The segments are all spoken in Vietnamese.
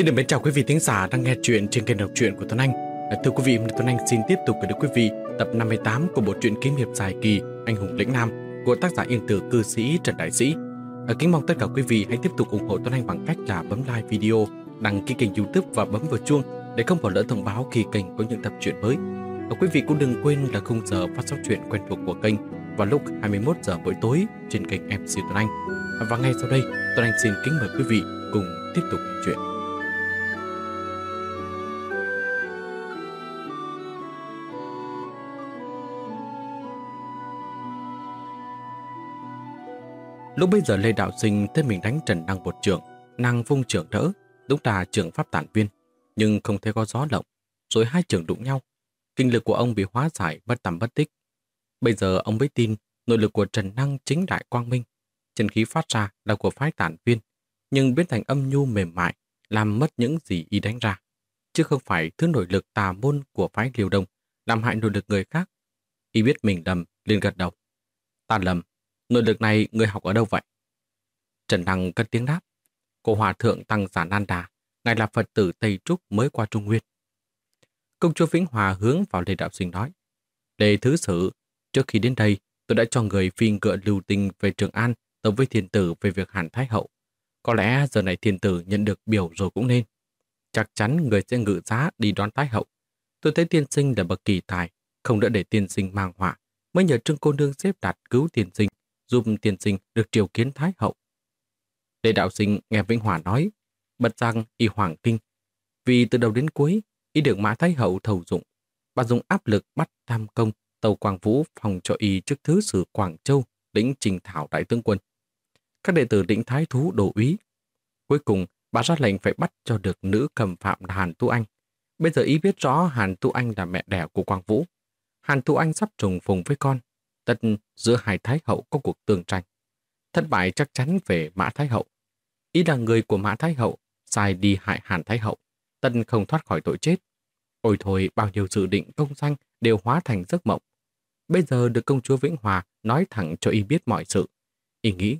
Xin được mến chào quý vị thính giả đang nghe chuyện trên kênh đọc truyện của Tuấn Anh. À, thưa quý vị, Tuấn Anh xin tiếp tục gửi đến quý vị tập 58 của bộ truyện kiếm hiệp dài kỳ Anh hùng lĩnh nam của tác giả yên tử cư sĩ Trần Đại Sĩ. À, kính mong tất cả quý vị hãy tiếp tục ủng hộ Tuấn Anh bằng cách là bấm like video, đăng ký kênh youtube và bấm vào chuông để không bỏ lỡ thông báo khi kênh có những tập truyện mới. Và quý vị cũng đừng quên là khung giờ phát sóng truyện quen thuộc của kênh vào lúc 21 giờ mỗi tối trên kênh MC Tuấn Anh. À, và ngay sau đây, Tuấn Anh xin kính mời quý vị cùng tiếp tục chuyện. Lúc bây giờ Lê Đạo Sinh thấy mình đánh Trần Đăng một trường, năng vung trường đỡ, đúng là trường pháp tản viên, nhưng không thấy có gió lộng, rồi hai trường đụng nhau. Kinh lực của ông bị hóa giải bất tầm bất tích. Bây giờ ông mới tin nội lực của Trần Năng chính đại quang minh. Chân khí phát ra là của phái tản viên, nhưng biến thành âm nhu mềm mại, làm mất những gì y đánh ra. Chứ không phải thứ nội lực tà môn của phái liều đông, làm hại nội lực người khác. Y biết mình lầm, liền gật đầu. Ta lầm, nội lực này người học ở đâu vậy? Trần đăng cất tiếng đáp. Cô hòa thượng Tăng Giả Nan Đà, ngài là Phật tử Tây Trúc mới qua Trung Nguyên. Công chúa Vĩnh Hòa hướng vào Lê Đạo Sinh nói. Lê Thứ Sử, trước khi đến đây, tôi đã cho người phi ngựa lưu tinh về Trường An tấu với thiên tử về việc Hàn Thái Hậu. Có lẽ giờ này thiên tử nhận được biểu rồi cũng nên. Chắc chắn người sẽ ngự giá đi đón Thái Hậu. Tôi thấy tiên sinh là bậc kỳ tài, không đỡ để tiên sinh mang họa, mới nhờ Trương Cô Nương xếp đặt cứu tiên sinh, giúp tiên sinh được triều kiến Thái Hậu. Lê Đạo Sinh nghe Vĩnh Hòa nói, bật rằng y hoàng kinh. Vì từ đầu đến cuối, y được Mã Thái Hậu thầu dụng. Bà dùng áp lực bắt tam công tàu Quang Vũ phòng cho y trước thứ sử Quảng Châu lĩnh trình thảo đại tướng quân. Các đệ tử lĩnh thái thú đổ úy. Cuối cùng, bà ra lệnh phải bắt cho được nữ cầm phạm là Hàn Tu Anh. Bây giờ y biết rõ Hàn Tu Anh là mẹ đẻ của Quang Vũ. Hàn Tu Anh sắp trùng phùng với con. Tất giữa hai thái hậu có cuộc tương tranh. Thất bại chắc chắn về Mã Thái Hậu. Ý là người của Mã Thái Hậu sai đi hại Hàn Thái Hậu. Tân không thoát khỏi tội chết. Ôi thôi, bao nhiêu dự định công danh đều hóa thành giấc mộng. Bây giờ được công chúa Vĩnh Hòa nói thẳng cho y biết mọi sự. Y nghĩ,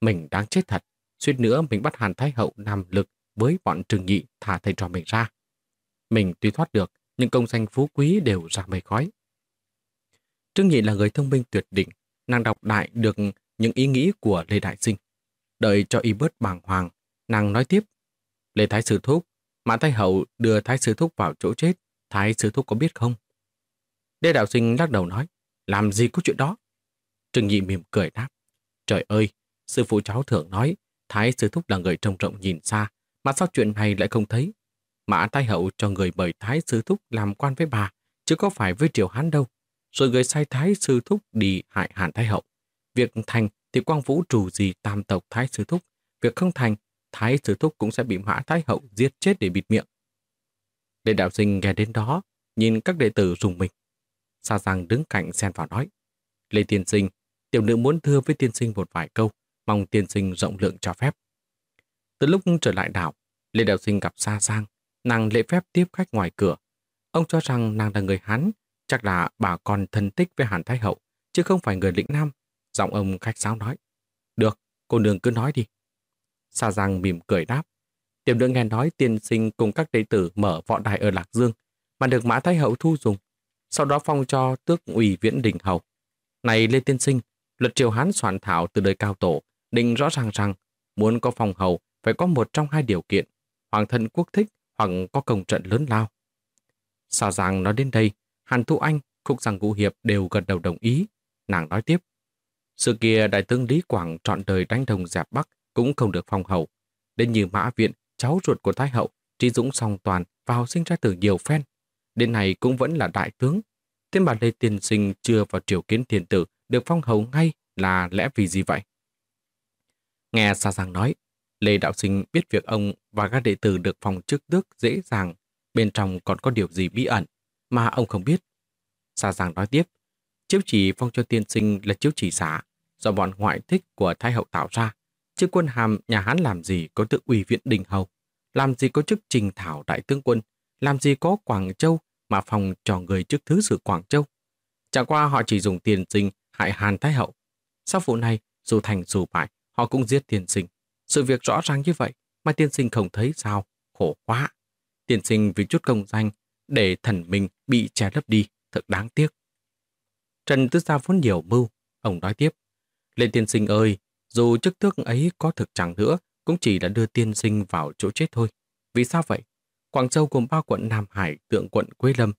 mình đáng chết thật. Suýt nữa mình bắt Hàn Thái Hậu nằm lực với bọn trừng nhị thả thầy trò mình ra. Mình tuy thoát được, nhưng công danh phú quý đều ra mây khói. Trương Nhị là người thông minh tuyệt đỉnh, nàng đọc đại được những ý nghĩ của Lê Đại Sinh. Đợi cho y bớt bàng hoàng, nàng nói tiếp. Lê Thái Sư Thúc, Mã Thái Hậu đưa Thái Sư Thúc vào chỗ chết, Thái Sư Thúc có biết không? Lê Đạo Sinh lắc đầu nói, làm gì có chuyện đó? Trương Nhị mỉm cười đáp. Trời ơi, sư phụ cháu thường nói, Thái Sư Thúc là người trông rộng nhìn xa, mà sao chuyện này lại không thấy? Mã Thái Hậu cho người mời Thái Sư Thúc làm quan với bà, chứ có phải với Triều Hán đâu. Rồi người sai Thái Sư Thúc đi hại Hàn Thái Hậu. Việc thành thì Quang Vũ trù gì tam tộc Thái Sư Thúc. Việc không thành, Thái Sư Thúc cũng sẽ bị Mã Thái Hậu giết chết để bịt miệng. Lê Đạo Sinh nghe đến đó, nhìn các đệ tử rùng mình. Sa Giang đứng cạnh xen vào nói. Lê Tiên Sinh, tiểu nữ muốn thưa với tiên sinh một vài câu, mong tiên sinh rộng lượng cho phép. Từ lúc trở lại đảo, Lê Đạo Sinh gặp Sa Giang, nàng lễ phép tiếp khách ngoài cửa. Ông cho rằng nàng là người Hán, chắc là bà con thân tích với Hàn Thái Hậu, chứ không phải người lĩnh Nam. Giọng ông khách sáo nói. Được, cô nương cứ nói đi. Sa Giang mỉm cười đáp. Tiểu nữ nghe nói tiên sinh cùng các đệ tử mở võ đài ở Lạc Dương, mà được Mã Thái Hậu thu dùng sau đó phong cho tước ủy viễn đình hầu. Này Lê Tiên Sinh, luật triều Hán soạn thảo từ đời cao tổ, định rõ ràng rằng muốn có phòng hầu phải có một trong hai điều kiện, hoàng thân quốc thích hoặc có công trận lớn lao. Sa Giang nói đến đây, Hàn Thu Anh, Khúc Giang Ngũ Hiệp đều gật đầu đồng ý. Nàng nói tiếp, sự kia đại tướng Lý Quảng trọn đời đánh đồng dẹp Bắc cũng không được phong hầu. Đến như Mã Viện, cháu ruột của Thái Hậu, Trí Dũng song toàn vào sinh ra từ nhiều phen, đến này cũng vẫn là đại tướng. Thế mà Lê Tiên Sinh chưa vào triều kiến thiên tử được phong hầu ngay là lẽ vì gì vậy? Nghe xa Giang nói, Lê Đạo Sinh biết việc ông và các đệ tử được phong chức tước dễ dàng, bên trong còn có điều gì bí ẩn mà ông không biết. xa Giang nói tiếp, chiếu chỉ phong cho tiên sinh là chiếu chỉ giả, do bọn ngoại thích của Thái Hậu tạo ra, chứ quân hàm nhà Hán làm gì có tự ủy viện đình hầu, làm gì có chức trình thảo đại tướng quân, làm gì có Quảng Châu mà phòng cho người trước thứ sử Quảng Châu. Chẳng qua họ chỉ dùng tiền sinh hại Hàn Thái Hậu. Sau vụ này, dù thành dù bại, họ cũng giết tiền sinh. Sự việc rõ ràng như vậy, mà tiên sinh không thấy sao, khổ quá. Tiên sinh vì chút công danh để thần mình bị che lấp đi, thật đáng tiếc. Trần Tứ Gia vốn nhiều mưu, ông nói tiếp. "Lên tiên sinh ơi, dù chức tước ấy có thực chẳng nữa, cũng chỉ là đưa tiên sinh vào chỗ chết thôi. Vì sao vậy? Quảng Châu gồm ba quận Nam Hải, tượng quận Quế Lâm,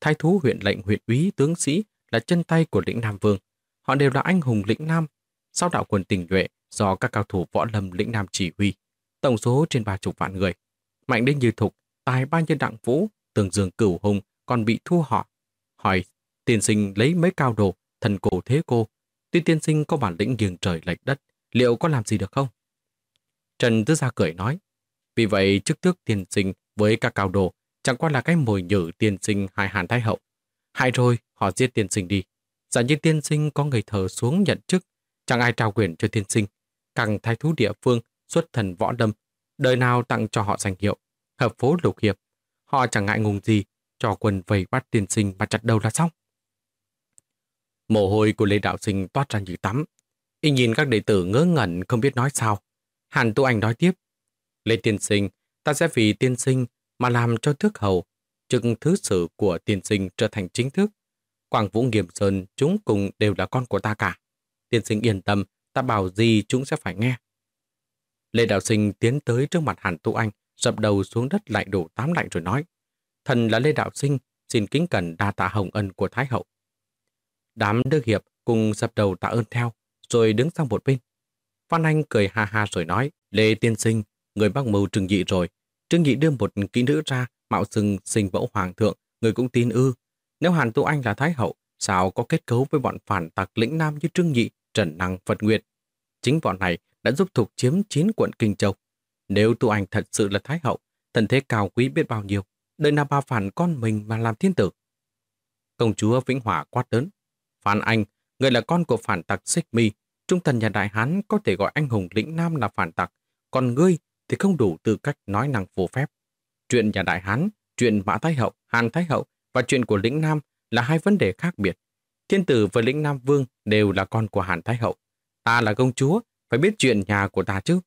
thái thú huyện lệnh huyện úy tướng sĩ là chân tay của lĩnh Nam Vương. Họ đều là anh hùng lĩnh Nam, sau đạo quân tình nhuệ do các cao thủ võ lâm lĩnh Nam chỉ huy. Tổng số trên ba chục vạn người. Mạnh đến như thục, tài ba nhân đặng vũ, tường dương cửu hùng còn bị thua họ. Hỏi, tiên sinh lấy mấy cao đồ, thần cổ thế cô, tuy tiên sinh có bản lĩnh nghiêng trời lệch đất, liệu có làm gì được không? Trần Tứ Gia cười nói, vì vậy chức tước tiên sinh với các cao đồ chẳng qua là cái mồi nhử tiên sinh hai hàn thái hậu. hại rồi, họ giết tiên sinh đi. Giả như tiên sinh có người thờ xuống nhận chức, chẳng ai trao quyền cho tiên sinh. Càng thái thú địa phương, xuất thần võ đâm, đời nào tặng cho họ danh hiệu, hợp phố lục hiệp. Họ chẳng ngại ngùng gì, cho quân vây bắt tiên sinh mà chặt đầu là xong. Mồ hôi của Lê Đạo Sinh toát ra như tắm. Y nhìn các đệ tử ngớ ngẩn không biết nói sao. Hàn Tu Anh nói tiếp. Lê Tiên Sinh, ta sẽ vì tiên sinh mà làm cho thước hầu, chừng thứ sử của tiên sinh trở thành chính thức. Quảng Vũ Nghiêm Sơn chúng cùng đều là con của ta cả. Tiên sinh yên tâm, ta bảo gì chúng sẽ phải nghe. Lê Đạo Sinh tiến tới trước mặt Hàn Tu Anh, dập đầu xuống đất lại đổ tám lạnh rồi nói. Thần là Lê Đạo Sinh, xin kính cẩn đa tạ hồng ân của Thái Hậu. Đám đức hiệp cùng dập đầu tạ ơn theo, rồi đứng sang một bên. Phan Anh cười ha ha rồi nói, Lê Tiên Sinh, người bác mưu trừng nhị rồi. Trương Nhị đưa một kỹ nữ ra, mạo xưng sinh mẫu hoàng thượng, người cũng tin ư. Nếu Hàn Tu Anh là Thái Hậu, sao có kết cấu với bọn phản tặc lĩnh nam như Trương Nhị, Trần Năng, Phật Nguyệt. Chính bọn này đã giúp Thục chiếm chín quận Kinh Châu. Nếu Tu Anh thật sự là Thái Hậu, thần thế cao quý biết bao nhiêu, đời nào bà phản con mình mà làm thiên tử. Công chúa Vĩnh Hòa quát lớn. Phản Anh, người là con của phản tặc Xích Mi, trung thần nhà Đại Hán có thể gọi anh hùng lĩnh Nam là phản tặc, còn ngươi thì không đủ tư cách nói năng vô phép. Chuyện nhà Đại Hán, chuyện Mã Thái Hậu, Hàn Thái Hậu và chuyện của lĩnh Nam là hai vấn đề khác biệt. Thiên tử và lĩnh Nam Vương đều là con của Hàn Thái Hậu. Ta là công chúa, phải biết chuyện nhà của ta chứ.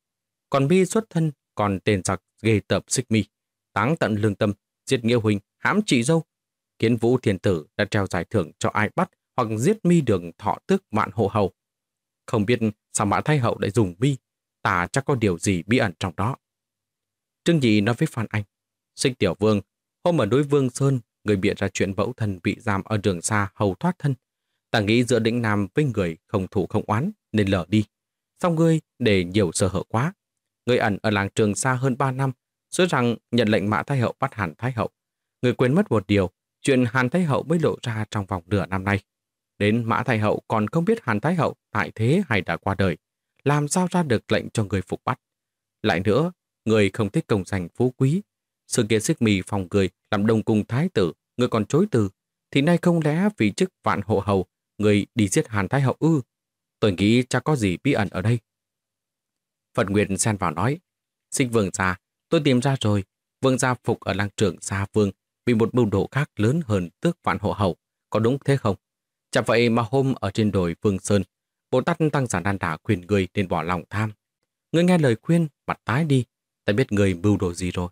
Còn mi xuất thân, còn tên giặc ghê tập xích mi. Táng tận lương tâm, giết nghĩa huynh, hãm chị dâu. Kiến vũ thiên tử đã treo giải thưởng cho ai bắt hoặc giết mi đường thọ tước mạn hộ hầu. Không biết sao mã thái hậu lại dùng mi, ta chắc có điều gì bí ẩn trong đó. Trương Nhị nói với Phan Anh, sinh Tiểu Vương, hôm ở núi Vương Sơn, người bịa ra chuyện mẫu thân bị giam ở đường xa hầu thoát thân. Ta nghĩ giữa đỉnh Nam với người không thủ không oán nên lở đi. Xong ngươi để nhiều sơ hở quá. Người ẩn ở làng trường xa hơn 3 năm, nói rằng nhận lệnh Mã Thái Hậu bắt Hàn Thái Hậu. Người quên mất một điều, chuyện Hàn Thái Hậu mới lộ ra trong vòng nửa năm nay. Đến Mã Thái Hậu còn không biết Hàn Thái Hậu tại thế hay đã qua đời. Làm sao ra được lệnh cho người phục bắt. Lại nữa, người không thích công danh phú quý. Sự kiện xích mì phòng người làm đồng cùng thái tử, người còn chối từ. Thì nay không lẽ vì chức vạn hộ hầu, người đi giết Hàn Thái Hậu ư? Tôi nghĩ chắc có gì bí ẩn ở đây. Phật Nguyệt xen vào nói, sinh vương già tôi tìm ra rồi. Vương gia phục ở làng trưởng Sa Vương bị một mưu đồ khác lớn hơn tước vạn hộ hậu Có đúng thế không? Chẳng vậy mà hôm ở trên đồi Vương Sơn, Bồ Tát Tăng Giả Đan Đả khuyên người nên bỏ lòng tham. Người nghe lời khuyên, mặt tái đi, ta biết người mưu đồ gì rồi.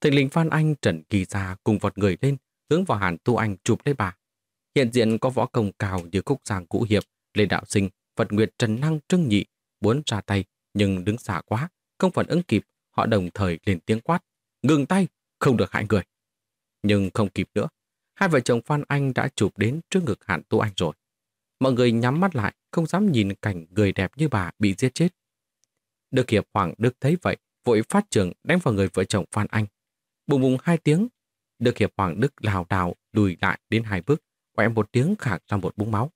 Thịnh lính Phan Anh Trần Kỳ Gia cùng vọt người lên, hướng vào Hàn Tu Anh chụp lấy bà. Hiện diện có võ công cao như Cúc Giang Cũ Hiệp, Lê Đạo Sinh, Phật Nguyệt Trần Năng Trưng Nhị, muốn ra tay, nhưng đứng xa quá, không phản ứng kịp, họ đồng thời lên tiếng quát. Ngừng tay, không được hại người. Nhưng không kịp nữa, hai vợ chồng Phan Anh đã chụp đến trước ngực Hàn Tu Anh rồi. Mọi người nhắm mắt lại, không dám nhìn cảnh người đẹp như bà bị giết chết. được Hiệp Hoàng Đức thấy vậy, vội phát trường đánh vào người vợ chồng Phan Anh. Bùng bùng hai tiếng, được Hiệp Hoàng Đức lào đào lùi lại đến hai bước, quẹ một tiếng khạc ra một búng máu.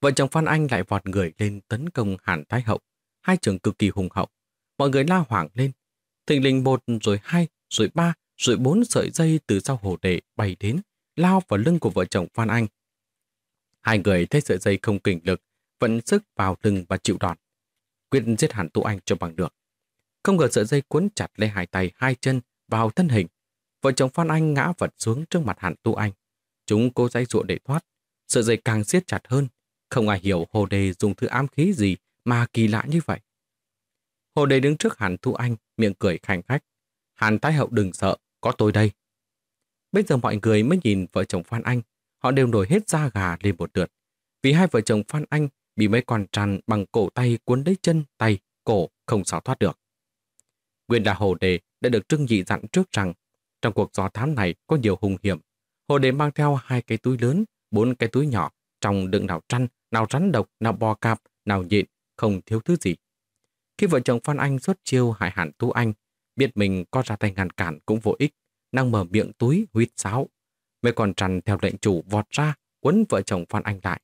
Vợ chồng Phan Anh lại vọt người lên tấn công Hàn Thái Hậu, hai trường cực kỳ hùng hậu. Mọi người la hoảng lên. Thình lình một, rồi hai, rồi ba, rồi bốn sợi dây từ sau hồ đề bay đến, lao vào lưng của vợ chồng Phan Anh. Hai người thấy sợi dây không kình lực, vẫn sức vào lưng và chịu đòn. Quyết giết hẳn Tu Anh cho bằng được. Không ngờ sợi dây cuốn chặt lấy hai tay hai chân vào thân hình. Vợ chồng Phan Anh ngã vật xuống trước mặt hẳn Tu Anh. Chúng cố dây ruộng để thoát. Sợi dây càng siết chặt hơn. Không ai hiểu hồ đề dùng thứ ám khí gì mà kỳ lạ như vậy. Hồ Đề đứng trước Hàn Thu Anh, miệng cười khanh khách. Hàn Thái Hậu đừng sợ, có tôi đây. Bây giờ mọi người mới nhìn vợ chồng Phan Anh, họ đều nổi hết da gà lên một lượt. Vì hai vợ chồng Phan Anh bị mấy con tràn bằng cổ tay cuốn lấy chân, tay, cổ không sao thoát được. Nguyên là Hồ Đề đã được Trưng Nhị dặn trước rằng trong cuộc gió thám này có nhiều hung hiểm. Hồ Đề mang theo hai cái túi lớn, bốn cái túi nhỏ, trong đựng nào trăn, nào rắn độc, nào bò cạp, nào nhịn, không thiếu thứ gì. Khi vợ chồng Phan Anh rốt chiêu hại hạn Tú Anh, biết mình có ra tay ngăn cản cũng vô ích, năng mở miệng túi huyết sáo. Mấy con rắn theo lệnh chủ vọt ra, quấn vợ chồng Phan Anh lại.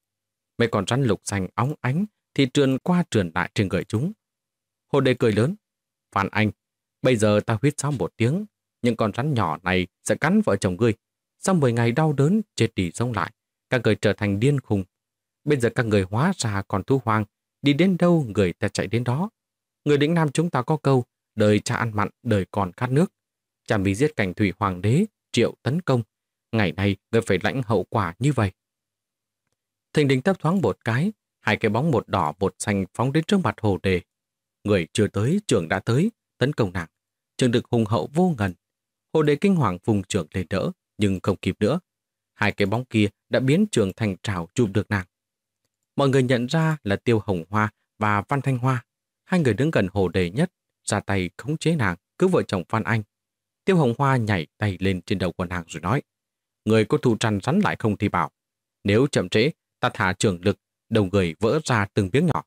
Mấy con rắn lục xanh óng ánh thì trườn qua trườn lại trên người chúng. Hồ Đề cười lớn. Phan Anh, bây giờ ta huyết sáo một tiếng, những con rắn nhỏ này sẽ cắn vợ chồng ngươi. Sau 10 ngày đau đớn, chết đi sống lại, các người trở thành điên khùng. Bây giờ các người hóa ra còn thú hoang, đi đến đâu người ta chạy đến đó. Người lĩnh Nam chúng ta có câu, đời cha ăn mặn, đời còn khát nước. Cha vì giết cảnh thủy hoàng đế, triệu tấn công. Ngày nay người phải lãnh hậu quả như vậy. Thình đình tấp thoáng một cái, hai cái bóng một đỏ một xanh phóng đến trước mặt hồ đề. Người chưa tới, trưởng đã tới, tấn công nàng. Trường được hùng hậu vô ngần. Hồ đề kinh hoàng vùng trưởng lên đỡ, nhưng không kịp nữa. Hai cái bóng kia đã biến trường thành trào chụp được nàng. Mọi người nhận ra là Tiêu Hồng Hoa và Văn Thanh Hoa. Hai người đứng gần hồ đề nhất, ra tay khống chế nàng, cứu vợ chồng Phan Anh. Tiêu Hồng Hoa nhảy tay lên trên đầu của nàng rồi nói, người có thù trăn rắn lại không thì bảo. Nếu chậm trễ, ta thả trường lực, đầu người vỡ ra từng miếng nhỏ.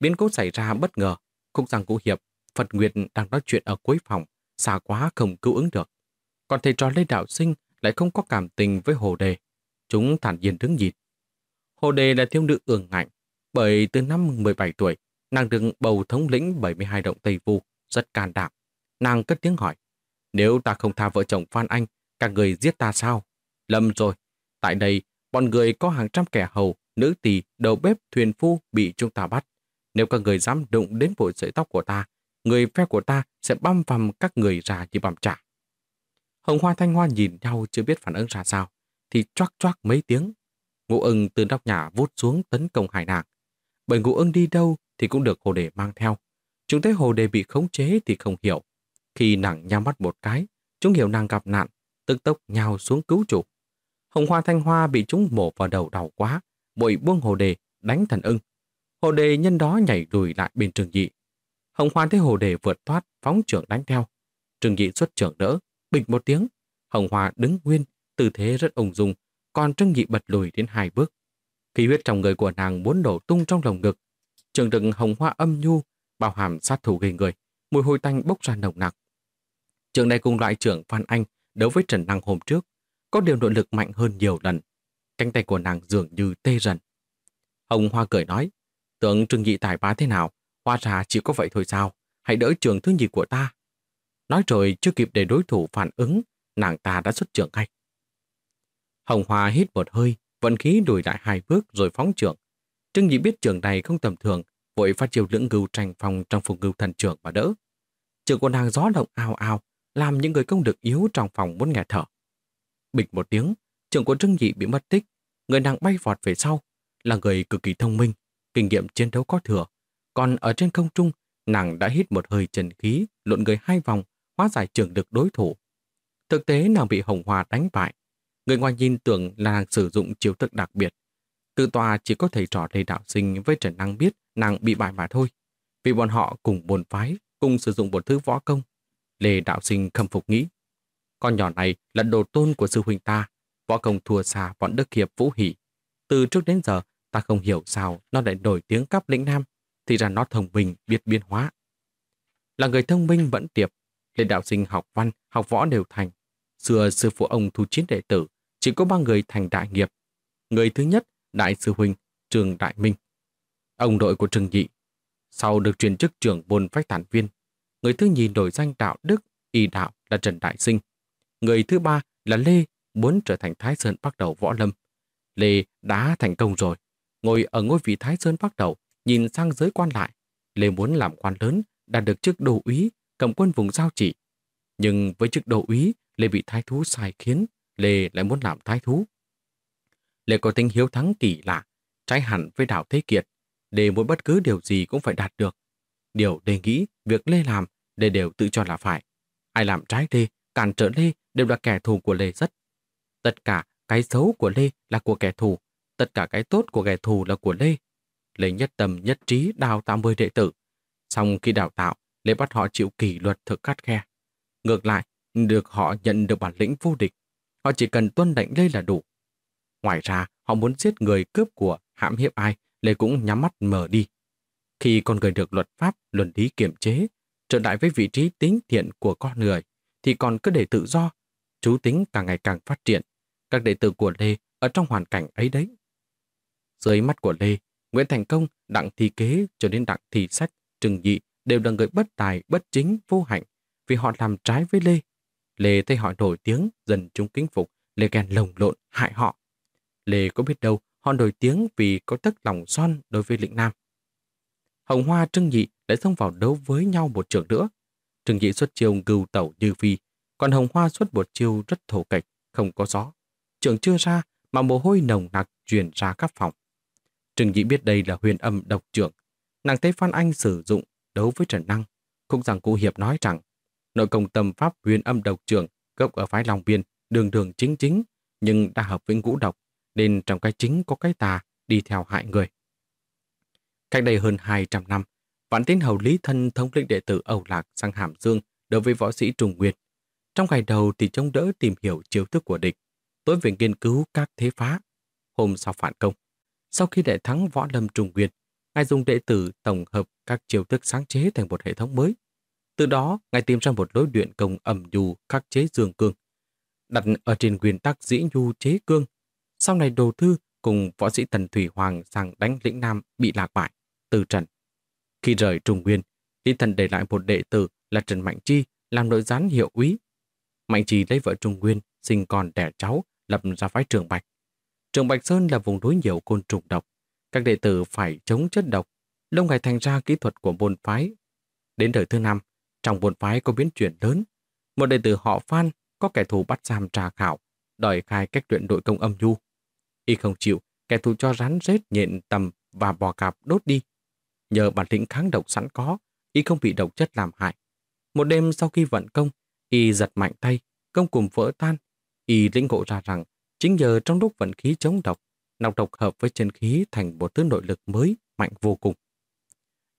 Biến cố xảy ra bất ngờ, khúc rằng cụ hiệp, Phật Nguyệt đang nói chuyện ở cuối phòng, xa quá không cứu ứng được. Còn thầy trò Lê Đạo Sinh lại không có cảm tình với Hồ Đề. Chúng thản nhiên đứng nhìn. Hồ Đề là thiếu nữ ương ngạnh, bởi từ năm 17 tuổi, nàng được bầu thống lĩnh 72 động Tây Vu, rất can đảm. Nàng cất tiếng hỏi, nếu ta không tha vợ chồng Phan Anh, các người giết ta sao? Lầm rồi, tại đây, bọn người có hàng trăm kẻ hầu, nữ tỳ, đầu bếp, thuyền phu bị chúng ta bắt. Nếu các người dám đụng đến bộ sợi tóc của ta, người phe của ta sẽ băm vằm các người ra như băm trả. Hồng Hoa Thanh Hoa nhìn nhau chưa biết phản ứng ra sao, thì choác choác mấy tiếng. Ngũ ưng từ nóc nhà vút xuống tấn công hải nàng. Bởi ngũ ưng đi đâu thì cũng được hồ đề mang theo. Chúng thấy hồ đề bị khống chế thì không hiểu. Khi nàng nhắm mắt một cái, chúng hiểu nàng gặp nạn, tức tốc nhào xuống cứu chủ. Hồng Hoa Thanh Hoa bị chúng mổ vào đầu đau quá, bội buông hồ đề, đánh thần ưng. Hồ đề nhân đó nhảy lùi lại bên trường dị. Hồng Hoa thấy hồ đề vượt thoát, phóng trưởng đánh theo. Trường dị xuất trưởng đỡ, bịch một tiếng. Hồng Hoa đứng nguyên, tư thế rất ung dung, còn Trương Nhị bật lùi đến hai bước. Khí huyết trong người của nàng muốn nổ tung trong lồng ngực. Trường đựng hồng hoa âm nhu, bao hàm sát thủ gây người, mùi hôi tanh bốc ra nồng nặc. Trường này cùng loại trưởng Phan Anh đấu với Trần Năng hôm trước, có điều nội lực mạnh hơn nhiều lần. Cánh tay của nàng dường như tê dần. Hồng Hoa cười nói, tưởng Trương Nhị tài bá thế nào, hoa ra chỉ có vậy thôi sao, hãy đỡ trường thứ nhị của ta. Nói rồi chưa kịp để đối thủ phản ứng, nàng ta đã xuất trưởng ngay. Hồng Hoa hít một hơi, vận khí đùi lại hai bước rồi phóng trưởng. Trương Nhị biết trường này không tầm thường, vội phát chiều lưỡng ngưu tranh phòng trong phục ngưu thần trưởng mà đỡ. Trường của nàng gió động ao ao, làm những người công được yếu trong phòng muốn nghe thở. Bịch một tiếng, trường của Trương Nhị bị mất tích, người nàng bay vọt về sau, là người cực kỳ thông minh, kinh nghiệm chiến đấu có thừa. Còn ở trên không trung, nàng đã hít một hơi trần khí, lộn người hai vòng, hóa giải trường được đối thủ. Thực tế nàng bị Hồng Hòa đánh bại. Người ngoài nhìn tưởng là nàng sử dụng chiêu thức đặc biệt. Tự tòa chỉ có thầy trò Lê Đạo Sinh với Trần Năng biết nàng bị bại mà thôi. Vì bọn họ cùng buồn phái, cùng sử dụng một thứ võ công. Lê Đạo Sinh khâm phục nghĩ. Con nhỏ này là đồ tôn của sư huynh ta, võ công thua xa bọn Đức Hiệp Vũ Hỷ. Từ trước đến giờ, ta không hiểu sao nó lại nổi tiếng cấp lĩnh nam, thì ra nó thông minh, biết biên hóa. Là người thông minh vẫn tiệp, Lê Đạo Sinh học văn, học võ đều thành. Xưa sư phụ ông thu chiến đệ tử, chỉ có ba người thành đại nghiệp. Người thứ nhất, đại sư huynh, Trường Đại Minh. Ông đội của Trừng Nhị. Sau được truyền chức trưởng bồn phách tản viên. Người thứ nhì đổi danh đạo đức, y đạo là Trần Đại Sinh. Người thứ ba là Lê, muốn trở thành Thái Sơn bắt đầu võ lâm. Lê đã thành công rồi. Ngồi ở ngôi vị Thái Sơn bắt đầu, nhìn sang giới quan lại. Lê muốn làm quan lớn, đạt được chức đô úy, cầm quân vùng giao chỉ. Nhưng với chức đô úy, Lê bị thái thú sai khiến, Lê lại muốn làm thái thú. Lê có tính hiếu thắng kỳ lạ, trái hẳn với đảo Thế Kiệt, để muốn bất cứ điều gì cũng phải đạt được. điều Lê nghĩ, việc Lê làm, Lê đều tự cho là phải. Ai làm trái Lê, cản trở Lê đều là kẻ thù của Lê rất. Tất cả cái xấu của Lê là của kẻ thù, tất cả cái tốt của kẻ thù là của Lê. Lê nhất tâm nhất trí đào tạo mười đệ tử. Xong khi đào tạo, Lê bắt họ chịu kỷ luật thực khắt khe. Ngược lại, được họ nhận được bản lĩnh vô địch. Họ chỉ cần tuân lệnh Lê là đủ. Ngoài ra, họ muốn giết người cướp của, hãm hiếp ai, Lê cũng nhắm mắt mở đi. Khi con người được luật pháp, luân lý kiểm chế, trở lại với vị trí tính thiện của con người, thì còn cứ để tự do. Chú tính càng ngày càng phát triển. Các đệ tử của Lê ở trong hoàn cảnh ấy đấy. Dưới mắt của Lê, Nguyễn Thành Công, Đặng Thi Kế cho đến Đặng Thi Sách, Trừng Nhị đều là người bất tài, bất chính, vô hạnh vì họ làm trái với Lê. Lê thấy họ nổi tiếng, dần chúng kính phục, Lê ghen lồng lộn, hại họ. Lê có biết đâu họ nổi tiếng vì có tất lòng son đối với lĩnh Nam. Hồng Hoa Trưng Nhị lại xông vào đấu với nhau một trường nữa. Trưng Nhị xuất chiêu gưu tẩu như phi, còn Hồng Hoa xuất một chiêu rất thổ kịch, không có gió. Trường chưa ra mà mồ hôi nồng nặc truyền ra khắp phòng. Trừng Nhị biết đây là huyền âm độc trưởng. Nàng thấy Phan Anh sử dụng đấu với Trần Năng. Cũng rằng cụ Hiệp nói rằng nội công tâm pháp huyền âm độc trưởng gốc ở phái Long Biên đường đường chính chính nhưng đã hợp với ngũ độc nên trong cái chính có cái tà đi theo hại người. Cách đây hơn 200 năm, Vạn Tín Hầu Lý Thân thống lĩnh đệ tử Âu Lạc sang Hàm Dương đối với võ sĩ Trung Nguyệt. Trong ngày đầu thì trông đỡ tìm hiểu chiêu thức của địch, tối về nghiên cứu các thế phá. Hôm sau phản công, sau khi đại thắng võ lâm Trung Nguyệt, Ngài dùng đệ tử tổng hợp các chiêu thức sáng chế thành một hệ thống mới. Từ đó, Ngài tìm ra một lối luyện công ẩm nhu khắc chế dương cương, đặt ở trên nguyên tắc dĩ nhu chế cương. Sau này đồ thư cùng võ sĩ Tần Thủy Hoàng sang đánh lĩnh Nam bị lạc bại, từ trần. Khi rời Trung Nguyên, Lý Thần để lại một đệ tử là Trần Mạnh Chi làm nội gián hiệu úy. Mạnh Chi lấy vợ Trung Nguyên, sinh con đẻ cháu, lập ra phái Trường Bạch. Trường Bạch Sơn là vùng núi nhiều côn trùng độc. Các đệ tử phải chống chất độc, lâu ngày thành ra kỹ thuật của môn phái. Đến đời thứ năm, trong môn phái có biến chuyển lớn. Một đệ tử họ Phan có kẻ thù bắt giam trà khảo, đòi khai cách luyện đội công âm nhu. Y không chịu, kẻ thù cho rắn rết nhện tầm và bò cạp đốt đi. Nhờ bản lĩnh kháng độc sẵn có, Y không bị độc chất làm hại. Một đêm sau khi vận công, Y giật mạnh tay, công cùng vỡ tan. Y lĩnh ngộ ra rằng, chính nhờ trong lúc vận khí chống độc, nọc độc hợp với chân khí thành một thứ nội lực mới, mạnh vô cùng.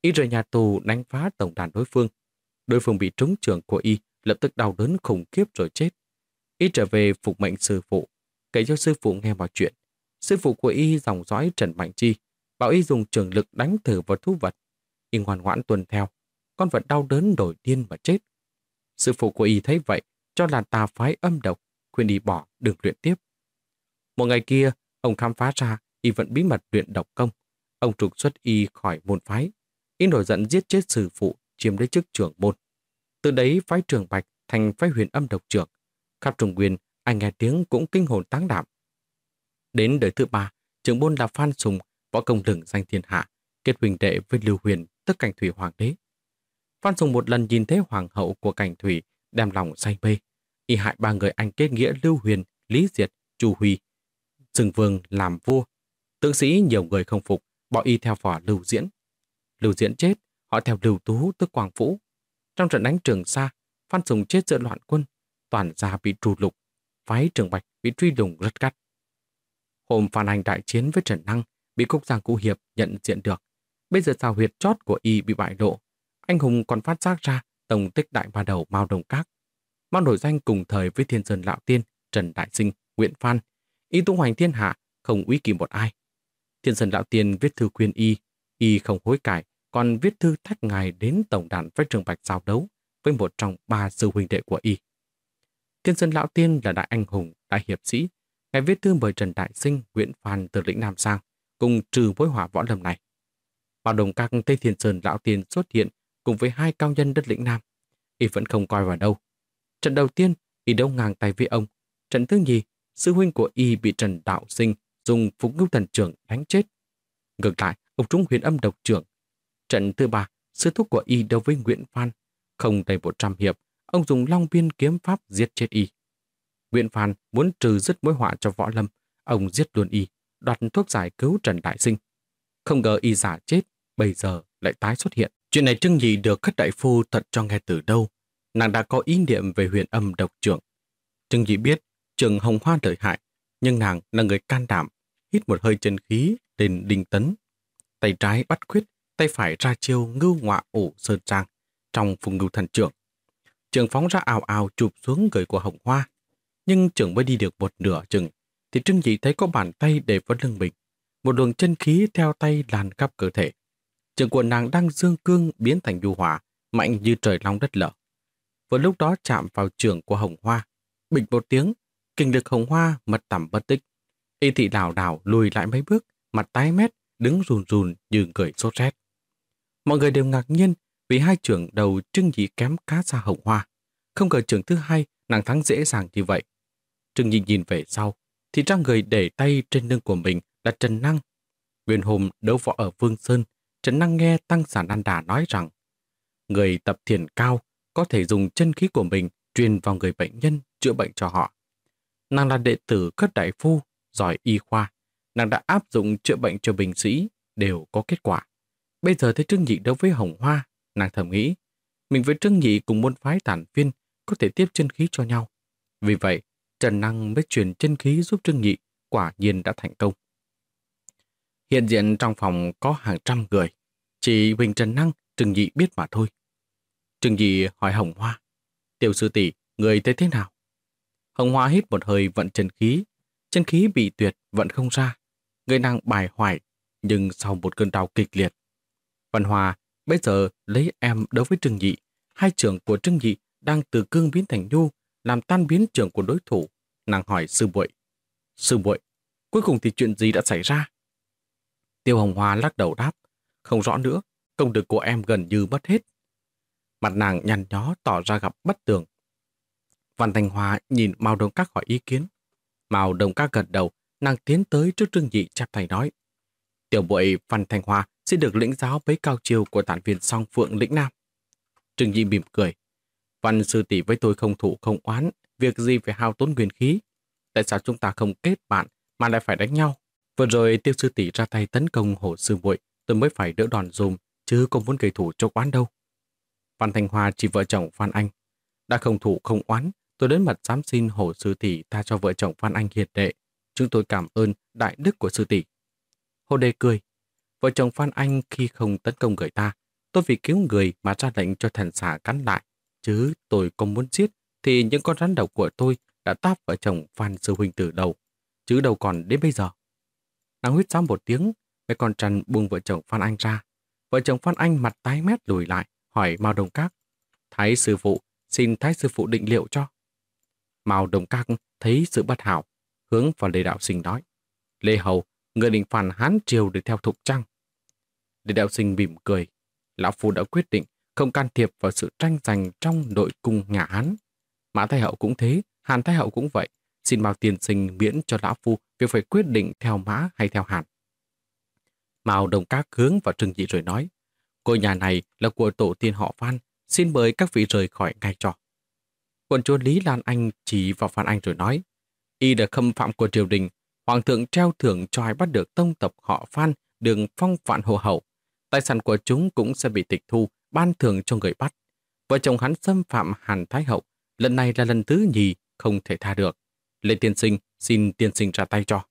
Y rời nhà tù đánh phá tổng đàn đối phương. Đối phương bị trúng trường của Y, lập tức đau đớn khủng khiếp rồi chết. Y trở về phục mệnh sư phụ, kể cho sư phụ nghe mọi chuyện. Sư phụ của Y dòng dõi Trần Mạnh Chi, bảo Y dùng trường lực đánh thử vào thú vật. Y ngoan ngoãn tuân theo, con vật đau đớn đổi điên và chết. Sư phụ của Y thấy vậy, cho là tà phái âm độc, khuyên Y bỏ, đừng luyện tiếp. Một ngày kia, ông khám phá ra Y vẫn bí mật luyện độc công. Ông trục xuất Y khỏi môn phái. Y nổi giận giết chết sư phụ, chiếm lấy chức trưởng môn. Từ đấy phái trường Bạch thành phái huyền âm độc trưởng. Khắp Trung Nguyên, anh nghe tiếng cũng kinh hồn táng đảm. Đến đời thứ ba, trưởng môn là Phan Sùng, võ công lừng danh thiên hạ, kết huỳnh đệ với Lưu Huyền, tức cảnh thủy hoàng đế. Phan Sùng một lần nhìn thấy hoàng hậu của cảnh thủy, đem lòng say mê. Y hại ba người anh kết nghĩa Lưu Huyền, Lý Diệt, Chu Huy. Sừng vương làm vua. Tướng sĩ nhiều người không phục, bỏ y theo phò Lưu Diễn. Lưu Diễn chết, họ theo Lưu Tú tức Quảng Vũ. Trong trận đánh Trường Sa, Phan Sùng chết giữa loạn quân, toàn gia bị trù lục, phái Trường Bạch bị truy lùng rất gắt. Hôm Phan Hành đại chiến với Trần Năng, bị Cúc Giang Cụ Hiệp nhận diện được. Bây giờ sao huyệt chót của y bị bại lộ. Anh Hùng còn phát giác ra tổng tích đại ba đầu Mao Đồng Các. Mao nổi danh cùng thời với Thiên Sơn Lão Tiên, Trần Đại Sinh, Nguyễn Phan. Y tung hoành thiên hạ, không uy kỳ một ai. Thiên Sơn Lão Tiên viết thư khuyên y, y không hối cải, còn viết thư thách ngài đến tổng đàn với trường bạch giao đấu với một trong ba sư huynh đệ của y. Thiên Sơn Lão Tiên là đại anh hùng, đại hiệp sĩ. Ngài viết thư mời Trần Đại Sinh, Nguyễn Phan từ lĩnh Nam sang, cùng trừ mối hỏa võ lâm này. Bảo đồng các Tây Thiên Sơn Lão Tiên xuất hiện cùng với hai cao nhân đất lĩnh Nam. Y vẫn không coi vào đâu. Trận đầu tiên, Y đấu ngang tay với ông. Trận thứ nhì, sư huynh của Y bị Trần Đạo Sinh dùng phục ngưu thần trưởng đánh chết. Ngược lại, ông trúng huyền âm độc trưởng. Trận thứ ba, sư thúc của Y đối với Nguyễn Phan. Không đầy 100 hiệp, ông dùng long biên kiếm pháp giết chết Y. Nguyễn Phan muốn trừ dứt mối họa cho võ lâm, ông giết luôn Y, đoạt thuốc giải cứu Trần Đại Sinh. Không ngờ Y giả chết, bây giờ lại tái xuất hiện. Chuyện này Trương Nhị được khất đại phu thật cho nghe từ đâu. Nàng đã có ý niệm về huyền âm độc trưởng. Trương Nhị biết trường hồng hoa lợi hại, nhưng nàng là người can đảm, hít một hơi chân khí lên đinh tấn. Tay trái bắt quyết, tay phải ra chiêu ngưu ngọa ủ sơn trang trong phùng ngưu thần trưởng. Trường phóng ra ào ào chụp xuống người của hồng hoa. Nhưng trường mới đi được một nửa chừng, thì Trương Nhị thấy có bàn tay để vào lưng mình. Một luồng chân khí theo tay lan khắp cơ thể. Trường của nàng đang dương cương biến thành du hỏa, mạnh như trời long đất lở. Vừa lúc đó chạm vào trường của hồng hoa. Bịch một tiếng, kinh lực hồng hoa mật tẩm bất tích. Y thị đảo đảo lùi lại mấy bước, mặt tái mét, đứng rùn rùn như người sốt rét. Mọi người đều ngạc nhiên vì hai trưởng đầu Trương Nhị kém cá ra hồng hoa. Không ngờ trưởng thứ hai nàng thắng dễ dàng như vậy. Trương Nhị nhìn về sau, thì ra người để tay trên lưng của mình là Trần Năng. Nguyên hôm đấu võ ở Vương Sơn, Trần Năng nghe Tăng Sản An Đà nói rằng người tập thiền cao có thể dùng chân khí của mình truyền vào người bệnh nhân chữa bệnh cho họ. Nàng là đệ tử cất đại phu, giỏi y khoa. Nàng đã áp dụng chữa bệnh cho bình sĩ, đều có kết quả. Bây giờ thấy Trương Nhị đấu với Hồng Hoa, nàng thầm nghĩ, mình với Trương Nhị cùng môn phái tản viên có thể tiếp chân khí cho nhau. Vì vậy, Trần Năng mới truyền chân khí giúp Trương Nhị, quả nhiên đã thành công. Hiện diện trong phòng có hàng trăm người, chỉ Huỳnh Trần Năng, Trương Nhị biết mà thôi. Trương Nhị hỏi Hồng Hoa, tiểu sư tỷ người thấy thế nào? Hồng Hoa hít một hơi vận chân khí, chân khí bị tuyệt vận không ra. Người nàng bài hoài, nhưng sau một cơn đau kịch liệt. Văn Hòa, bây giờ lấy em đối với Trương Nhị, hai trưởng của Trương Nhị đang từ cương biến thành nhu, làm tan biến trưởng của đối thủ. Nàng hỏi sư muội Sư muội cuối cùng thì chuyện gì đã xảy ra? Tiêu Hồng Hoa lắc đầu đáp, không rõ nữa, công đức của em gần như mất hết. Mặt nàng nhăn nhó tỏ ra gặp bất tường. Văn Thành Hoa nhìn Mao Đông Các hỏi ý kiến. Mao Đông Các gật đầu, nàng tiến tới trước Trương Nhị chắp tay nói. Tiểu bội Văn Thành Hoa xin được lĩnh giáo với cao chiều của tản viên song phượng lĩnh Nam. Trương Nhị mỉm cười. Văn sư tỷ với tôi không thủ không oán, việc gì phải hao tốn nguyên khí. Tại sao chúng ta không kết bạn mà lại phải đánh nhau? Vừa rồi tiêu sư tỷ ra tay tấn công hồ sư muội tôi mới phải đỡ đòn dùm, chứ không muốn gây thủ cho quán đâu. Phan Thanh Hoa chỉ vợ chồng Phan Anh. Đã không thủ không oán, tôi đến mặt dám xin hồ sư tỷ tha cho vợ chồng Phan Anh hiệt đệ. Chúng tôi cảm ơn đại đức của sư tỷ. Hồ Đề cười. Vợ chồng Phan Anh khi không tấn công người ta, tôi vì cứu người mà ra lệnh cho thần xà cắn lại. Chứ tôi không muốn giết, thì những con rắn độc của tôi đã táp vợ chồng Phan Sư Huynh từ đầu. Chứ đâu còn đến bây giờ. Nàng huyết giám một tiếng, mấy con trần buông vợ chồng Phan Anh ra. Vợ chồng Phan Anh mặt tái mét lùi lại, hỏi Mao Đồng Các. Thái sư phụ, xin Thái sư phụ định liệu cho. Mao Đồng Các thấy sự bất hảo, hướng vào Lê Đạo Sinh nói. Lê Hầu, người định phản hán triều để theo thục trăng. để Đạo Sinh mỉm cười. Lão Phu đã quyết định không can thiệp vào sự tranh giành trong nội cung nhà Hán. Mã Thái Hậu cũng thế, Hàn Thái Hậu cũng vậy. Xin Mao Tiên Sinh miễn cho Lão Phu việc phải quyết định theo Mã hay theo Hàn. Mao Đồng Các hướng vào Trừng Dị rồi nói, ngôi nhà này là của tổ tiên họ Phan, xin mời các vị rời khỏi ngay cho. Quận chúa Lý Lan Anh chỉ vào Phan Anh rồi nói, y đã khâm phạm của triều đình, hoàng thượng treo thưởng cho ai bắt được tông tộc họ Phan đường phong vạn hồ hậu. Tài sản của chúng cũng sẽ bị tịch thu, ban thưởng cho người bắt. Vợ chồng hắn xâm phạm Hàn Thái Hậu, lần này là lần thứ nhì, không thể tha được. Lê Tiên Sinh xin Tiên Sinh ra tay cho.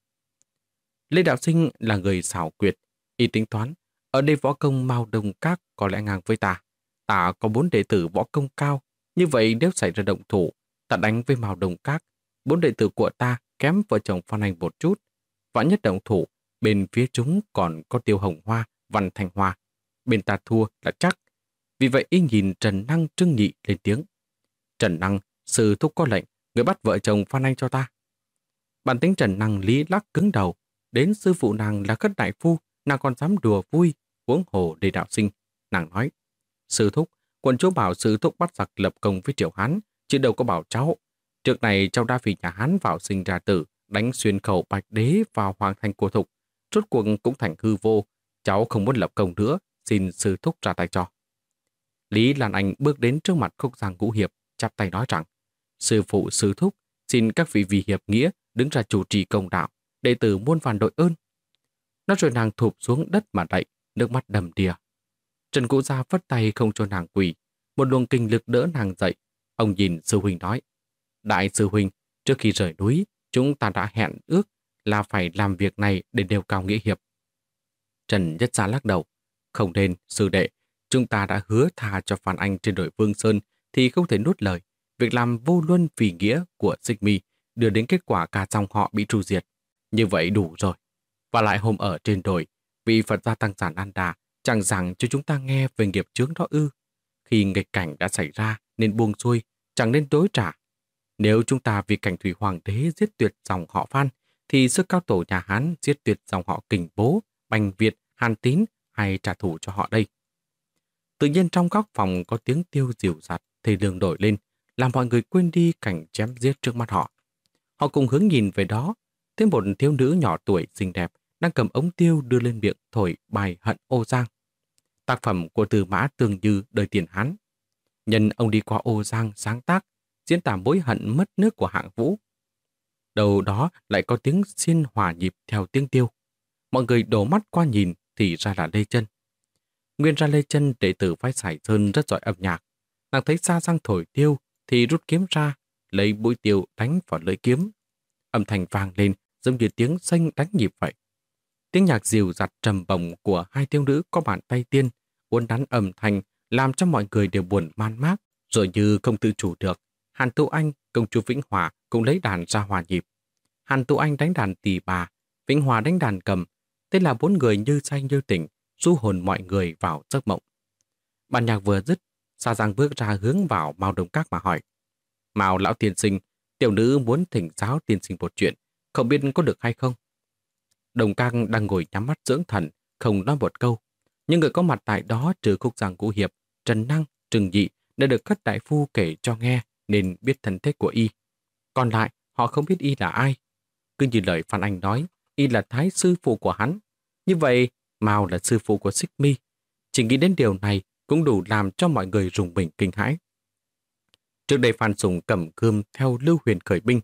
Lê Đạo Sinh là người xảo quyệt, y tính toán, ở đây võ công Mao Đông Các có lẽ ngang với ta. Ta có bốn đệ tử võ công cao, như vậy nếu xảy ra động thủ, ta đánh với Mao Đông Các. Bốn đệ tử của ta kém vợ chồng Phan Anh một chút. Võ nhất động thủ, bên phía chúng còn có Tiêu Hồng Hoa, Văn Thành Hoa. Bên ta thua là chắc. Vì vậy y nhìn Trần Năng trưng nhị lên tiếng. Trần Năng, sư thúc có lệnh, người bắt vợ chồng Phan Anh cho ta. Bản tính Trần Năng lý lắc cứng đầu, đến sư phụ nàng là khất đại phu, nàng còn dám đùa vui, huống hồ để đạo sinh. Nàng nói, sư thúc, quân chúa bảo sư thúc bắt giặc lập công với triệu Hán, chứ đâu có bảo cháu. Trước này trong đa vì nhà Hán vào sinh ra tử, đánh xuyên khẩu bạch đế vào hoàng thành của thục. Rốt cuộc cũng thành hư vô, cháu không muốn lập công nữa, xin sư thúc ra tay cho. Lý Lan Anh bước đến trước mặt khúc giang ngũ hiệp, chắp tay nói rằng, sư phụ sư thúc, xin các vị vì hiệp nghĩa đứng ra chủ trì công đạo, đệ tử muôn vàn đội ơn. nó rồi nàng thụp xuống đất mà đậy, nước mắt đầm đìa. Trần Cụ Gia vất tay không cho nàng quỳ. Một luồng kinh lực đỡ nàng dậy. Ông nhìn sư huynh nói. Đại sư huynh, trước khi rời núi, chúng ta đã hẹn ước là phải làm việc này để đều cao nghĩa hiệp. Trần Nhất Gia lắc đầu. Không nên, sư đệ, chúng ta đã hứa tha cho Phan Anh trên đội Vương Sơn thì không thể nuốt lời. Việc làm vô luân vì nghĩa của Xích Mi đưa đến kết quả cả dòng họ bị tru diệt. Như vậy đủ rồi. Và lại hôm ở trên đồi, vị Phật gia Tăng Giản An Đà chẳng rằng cho chúng ta nghe về nghiệp chướng đó ư. Khi nghịch cảnh đã xảy ra nên buông xuôi, chẳng nên đối trả. Nếu chúng ta vì cảnh thủy hoàng đế giết tuyệt dòng họ Phan, thì sức cao tổ nhà Hán giết tuyệt dòng họ Kình Bố, Bành Việt, Hàn Tín hay trả thù cho họ đây. Tự nhiên trong góc phòng có tiếng tiêu dịu dặt thì đường đổi lên, làm mọi người quên đi cảnh chém giết trước mắt họ. Họ cùng hướng nhìn về đó, thấy một thiếu nữ nhỏ tuổi xinh đẹp đang cầm ống tiêu đưa lên miệng thổi bài hận ô giang. Tác phẩm của từ mã tương như đời tiền Hán. Nhân ông đi qua ô giang sáng tác, diễn tả mối hận mất nước của hạng vũ. Đầu đó lại có tiếng xiên hòa nhịp theo tiếng tiêu. Mọi người đổ mắt qua nhìn thì ra là Lê Chân. Nguyên ra Lê Chân đệ tử phái Sải Sơn rất giỏi âm nhạc. Nàng thấy xa sang thổi tiêu thì rút kiếm ra, lấy mũi tiêu đánh vào lưỡi kiếm. Âm thanh vang lên giống như tiếng xanh đánh nhịp vậy. Tiếng nhạc dịu giặt trầm bồng của hai tiêu nữ có bàn tay tiên, uốn đắn âm thanh làm cho mọi người đều buồn man mác, rồi như không tự chủ được. Hàn Tu Anh, công chúa Vĩnh Hòa cũng lấy đàn ra hòa nhịp. Hàn Tu Anh đánh đàn tỳ bà, Vĩnh Hòa đánh đàn cầm. Thế là bốn người như say như tỉnh, du hồn mọi người vào giấc mộng. Bản nhạc vừa dứt, Sa Giang bước ra hướng vào Mao Đồng Các mà hỏi. Mao lão tiên sinh, tiểu nữ muốn thỉnh giáo tiên sinh một chuyện, không biết có được hay không? Đồng Cang đang ngồi nhắm mắt dưỡng thần, không nói một câu. Nhưng người có mặt tại đó trừ khúc giang cũ hiệp, Trần Năng, Trừng Dị đã được các đại phu kể cho nghe nên biết thân thế của y. Còn lại, họ không biết y là ai. Cứ như lời Phan Anh nói, y là thái sư phụ của hắn. Như vậy, Mao là sư phụ của Xích Mi. Chỉ nghĩ đến điều này cũng đủ làm cho mọi người rùng mình kinh hãi. Trước đây Phan Sùng cầm cơm theo Lưu Huyền khởi binh,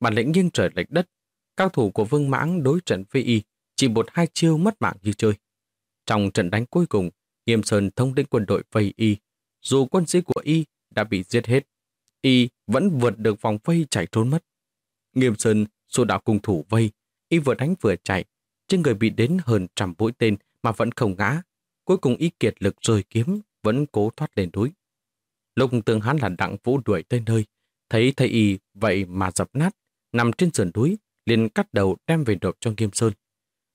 bản lĩnh nghiêng trời lệch đất, cao thủ của Vương Mãng đối trận với y chỉ một hai chiêu mất mạng như chơi. Trong trận đánh cuối cùng, Nghiêm Sơn thông đến quân đội vây y, dù quân sĩ của y đã bị giết hết, y vẫn vượt được vòng vây chạy trốn mất. Nghiêm Sơn xô đạo cùng thủ vây, y vừa đánh vừa chạy, trên người bị đến hơn trăm mũi tên mà vẫn không ngã. Cuối cùng y kiệt lực rơi kiếm, vẫn cố thoát lên núi. Lúc tương hắn là đặng vũ đuổi tới nơi, thấy thầy y vậy mà dập nát, nằm trên sườn núi, liền cắt đầu đem về nộp cho Nghiêm Sơn.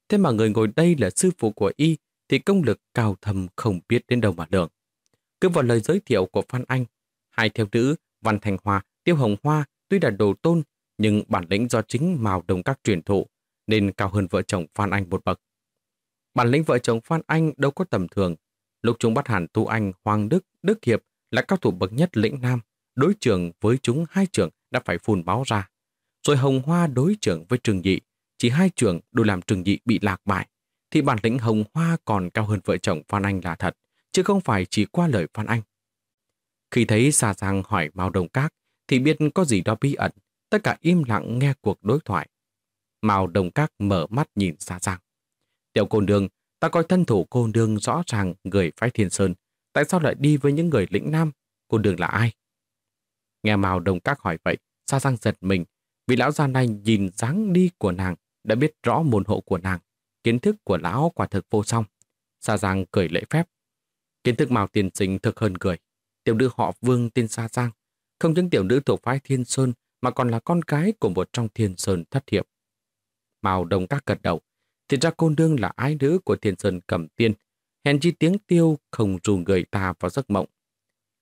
Thế mà người ngồi đây là sư phụ của y, thì công lực cao thầm không biết đến đâu mà lượng. Cứ vào lời giới thiệu của Phan Anh, hai theo nữ Văn Thành Hoa, Tiêu Hồng Hoa tuy là đồ tôn, nhưng bản lĩnh do chính Mao Đồng Các truyền thụ, nên cao hơn vợ chồng Phan Anh một bậc. Bản lĩnh vợ chồng Phan Anh đâu có tầm thường. Lúc chúng bắt hẳn Tu Anh, Hoàng Đức, Đức Hiệp là cao thủ bậc nhất lĩnh Nam, đối trưởng với chúng hai trưởng đã phải phun báo ra. Rồi Hồng Hoa đối trưởng với Trường Nhị, chỉ hai trưởng đủ làm Trường Nhị bị lạc bại, thì bản lĩnh Hồng Hoa còn cao hơn vợ chồng Phan Anh là thật, chứ không phải chỉ qua lời Phan Anh. Khi thấy Sa Giang hỏi Mao Đồng Các, thì biết có gì đó bí ẩn, tất cả im lặng nghe cuộc đối thoại. Mao Đồng Các mở mắt nhìn Sa Giang. Tiểu cô nương, ta coi thân thủ cô nương rõ ràng người phái thiên sơn, tại sao lại đi với những người lĩnh nam? Cô nương là ai? Nghe Mao Đồng Các hỏi vậy, Sa Giang giật mình, vì lão già này nhìn dáng đi của nàng, đã biết rõ môn hộ của nàng. Kiến thức của lão quả thực vô song. Sa Giang cười lễ phép. Kiến thức Mao tiền sinh thực hơn cười. Tiểu nữ họ Vương tên Sa Giang. Không những tiểu nữ thuộc phái Thiên Sơn mà còn là con gái của một trong Thiên Sơn thất hiệp. Màu Đồng Các gật đầu. Thì ra cô nương là ái nữ của Thiên Sơn cầm tiên. Hèn chi tiếng tiêu không dù người ta vào giấc mộng.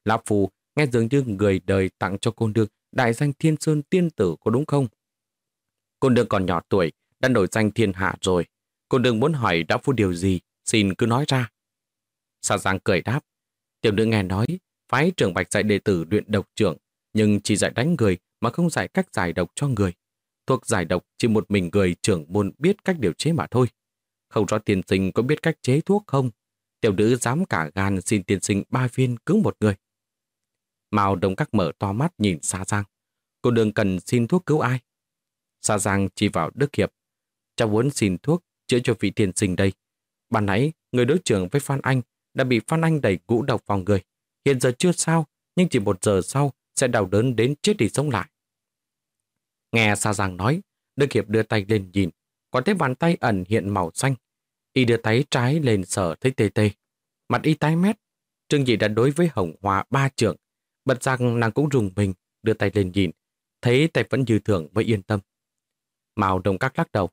Lão Phù nghe dường như người đời tặng cho cô nương đại danh Thiên Sơn tiên tử có đúng không? Cô nương còn nhỏ tuổi, đã nổi danh thiên hạ rồi. Cô nương muốn hỏi đã phu điều gì, xin cứ nói ra. Sa Giang cười đáp. Tiểu nữ nghe nói, phái trưởng bạch dạy đệ tử luyện độc trưởng, nhưng chỉ dạy đánh người mà không dạy cách giải độc cho người. Thuốc giải độc chỉ một mình người trưởng môn biết cách điều chế mà thôi. Không rõ tiên sinh có biết cách chế thuốc không? Tiểu nữ dám cả gan xin tiên sinh ba viên cứu một người. Mao Đông Các mở to mắt nhìn xa Giang. Cô đường cần xin thuốc cứu ai? xa Giang chỉ vào Đức Hiệp. Cháu muốn xin thuốc chữa cho vị tiên sinh đây. Bạn nãy, người đối trưởng với Phan Anh đã bị Phan Anh đẩy ngũ độc vào người. Hiện giờ chưa sao, nhưng chỉ một giờ sau sẽ đau đớn đến chết đi sống lại. Nghe Sa Giang nói, Đức Hiệp đưa tay lên nhìn, còn thấy bàn tay ẩn hiện màu xanh. Y đưa tay trái lên sở thấy tê tê. Mặt y tái mét, Trương Dị đã đối với Hồng Hoa ba trưởng. Bật rằng nàng cũng rùng mình, đưa tay lên nhìn, thấy tay vẫn như thường với yên tâm. màu Đồng Các lắc đầu.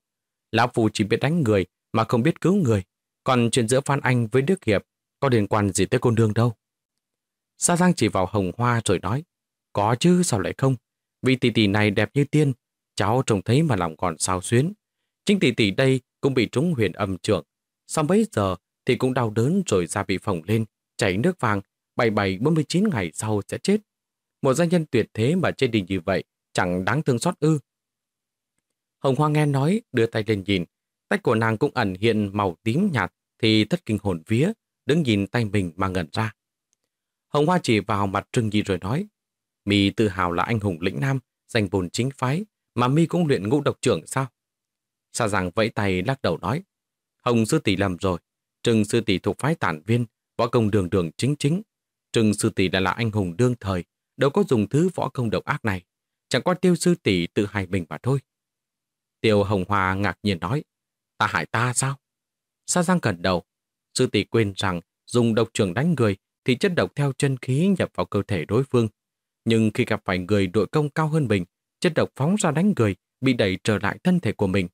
Lão Phu chỉ biết đánh người mà không biết cứu người. Còn chuyện giữa Phan Anh với Đức Hiệp có liên quan gì tới cô nương đâu. Sa Giang chỉ vào hồng hoa rồi nói. Có chứ sao lại không? Vì tỷ tỷ này đẹp như tiên, cháu trông thấy mà lòng còn sao xuyến. Chính tỷ tỷ đây cũng bị trúng huyền âm trưởng. Sau mấy giờ thì cũng đau đớn rồi ra bị phồng lên, chảy nước vàng, 77-49 ngày sau sẽ chết. Một gia nhân tuyệt thế mà trên đình như vậy, chẳng đáng thương xót ư. Hồng Hoa nghe nói, đưa tay lên nhìn. Tay của nàng cũng ẩn hiện màu tím nhạt, thì thất kinh hồn vía, đứng nhìn tay mình mà ngẩn ra. Hồng Hoa chỉ vào mặt Trương Nhi rồi nói, Mi tự hào là anh hùng lĩnh nam, danh bồn chính phái, mà Mi cũng luyện ngũ độc trưởng sao? Sa rằng vẫy tay lắc đầu nói, Hồng sư tỷ lầm rồi, Trừng sư tỷ thuộc phái tản viên, võ công đường đường chính chính. Trừng sư tỷ đã là anh hùng đương thời, đâu có dùng thứ võ công độc ác này. Chẳng qua tiêu sư tỷ tự hại mình mà thôi. Tiêu Hồng Hoa ngạc nhiên nói, ta hại ta sao? Sa Giang cẩn đầu, sư tỷ quên rằng dùng độc trưởng đánh người thì chất độc theo chân khí nhập vào cơ thể đối phương. Nhưng khi gặp phải người đội công cao hơn mình, chất độc phóng ra đánh người, bị đẩy trở lại thân thể của mình.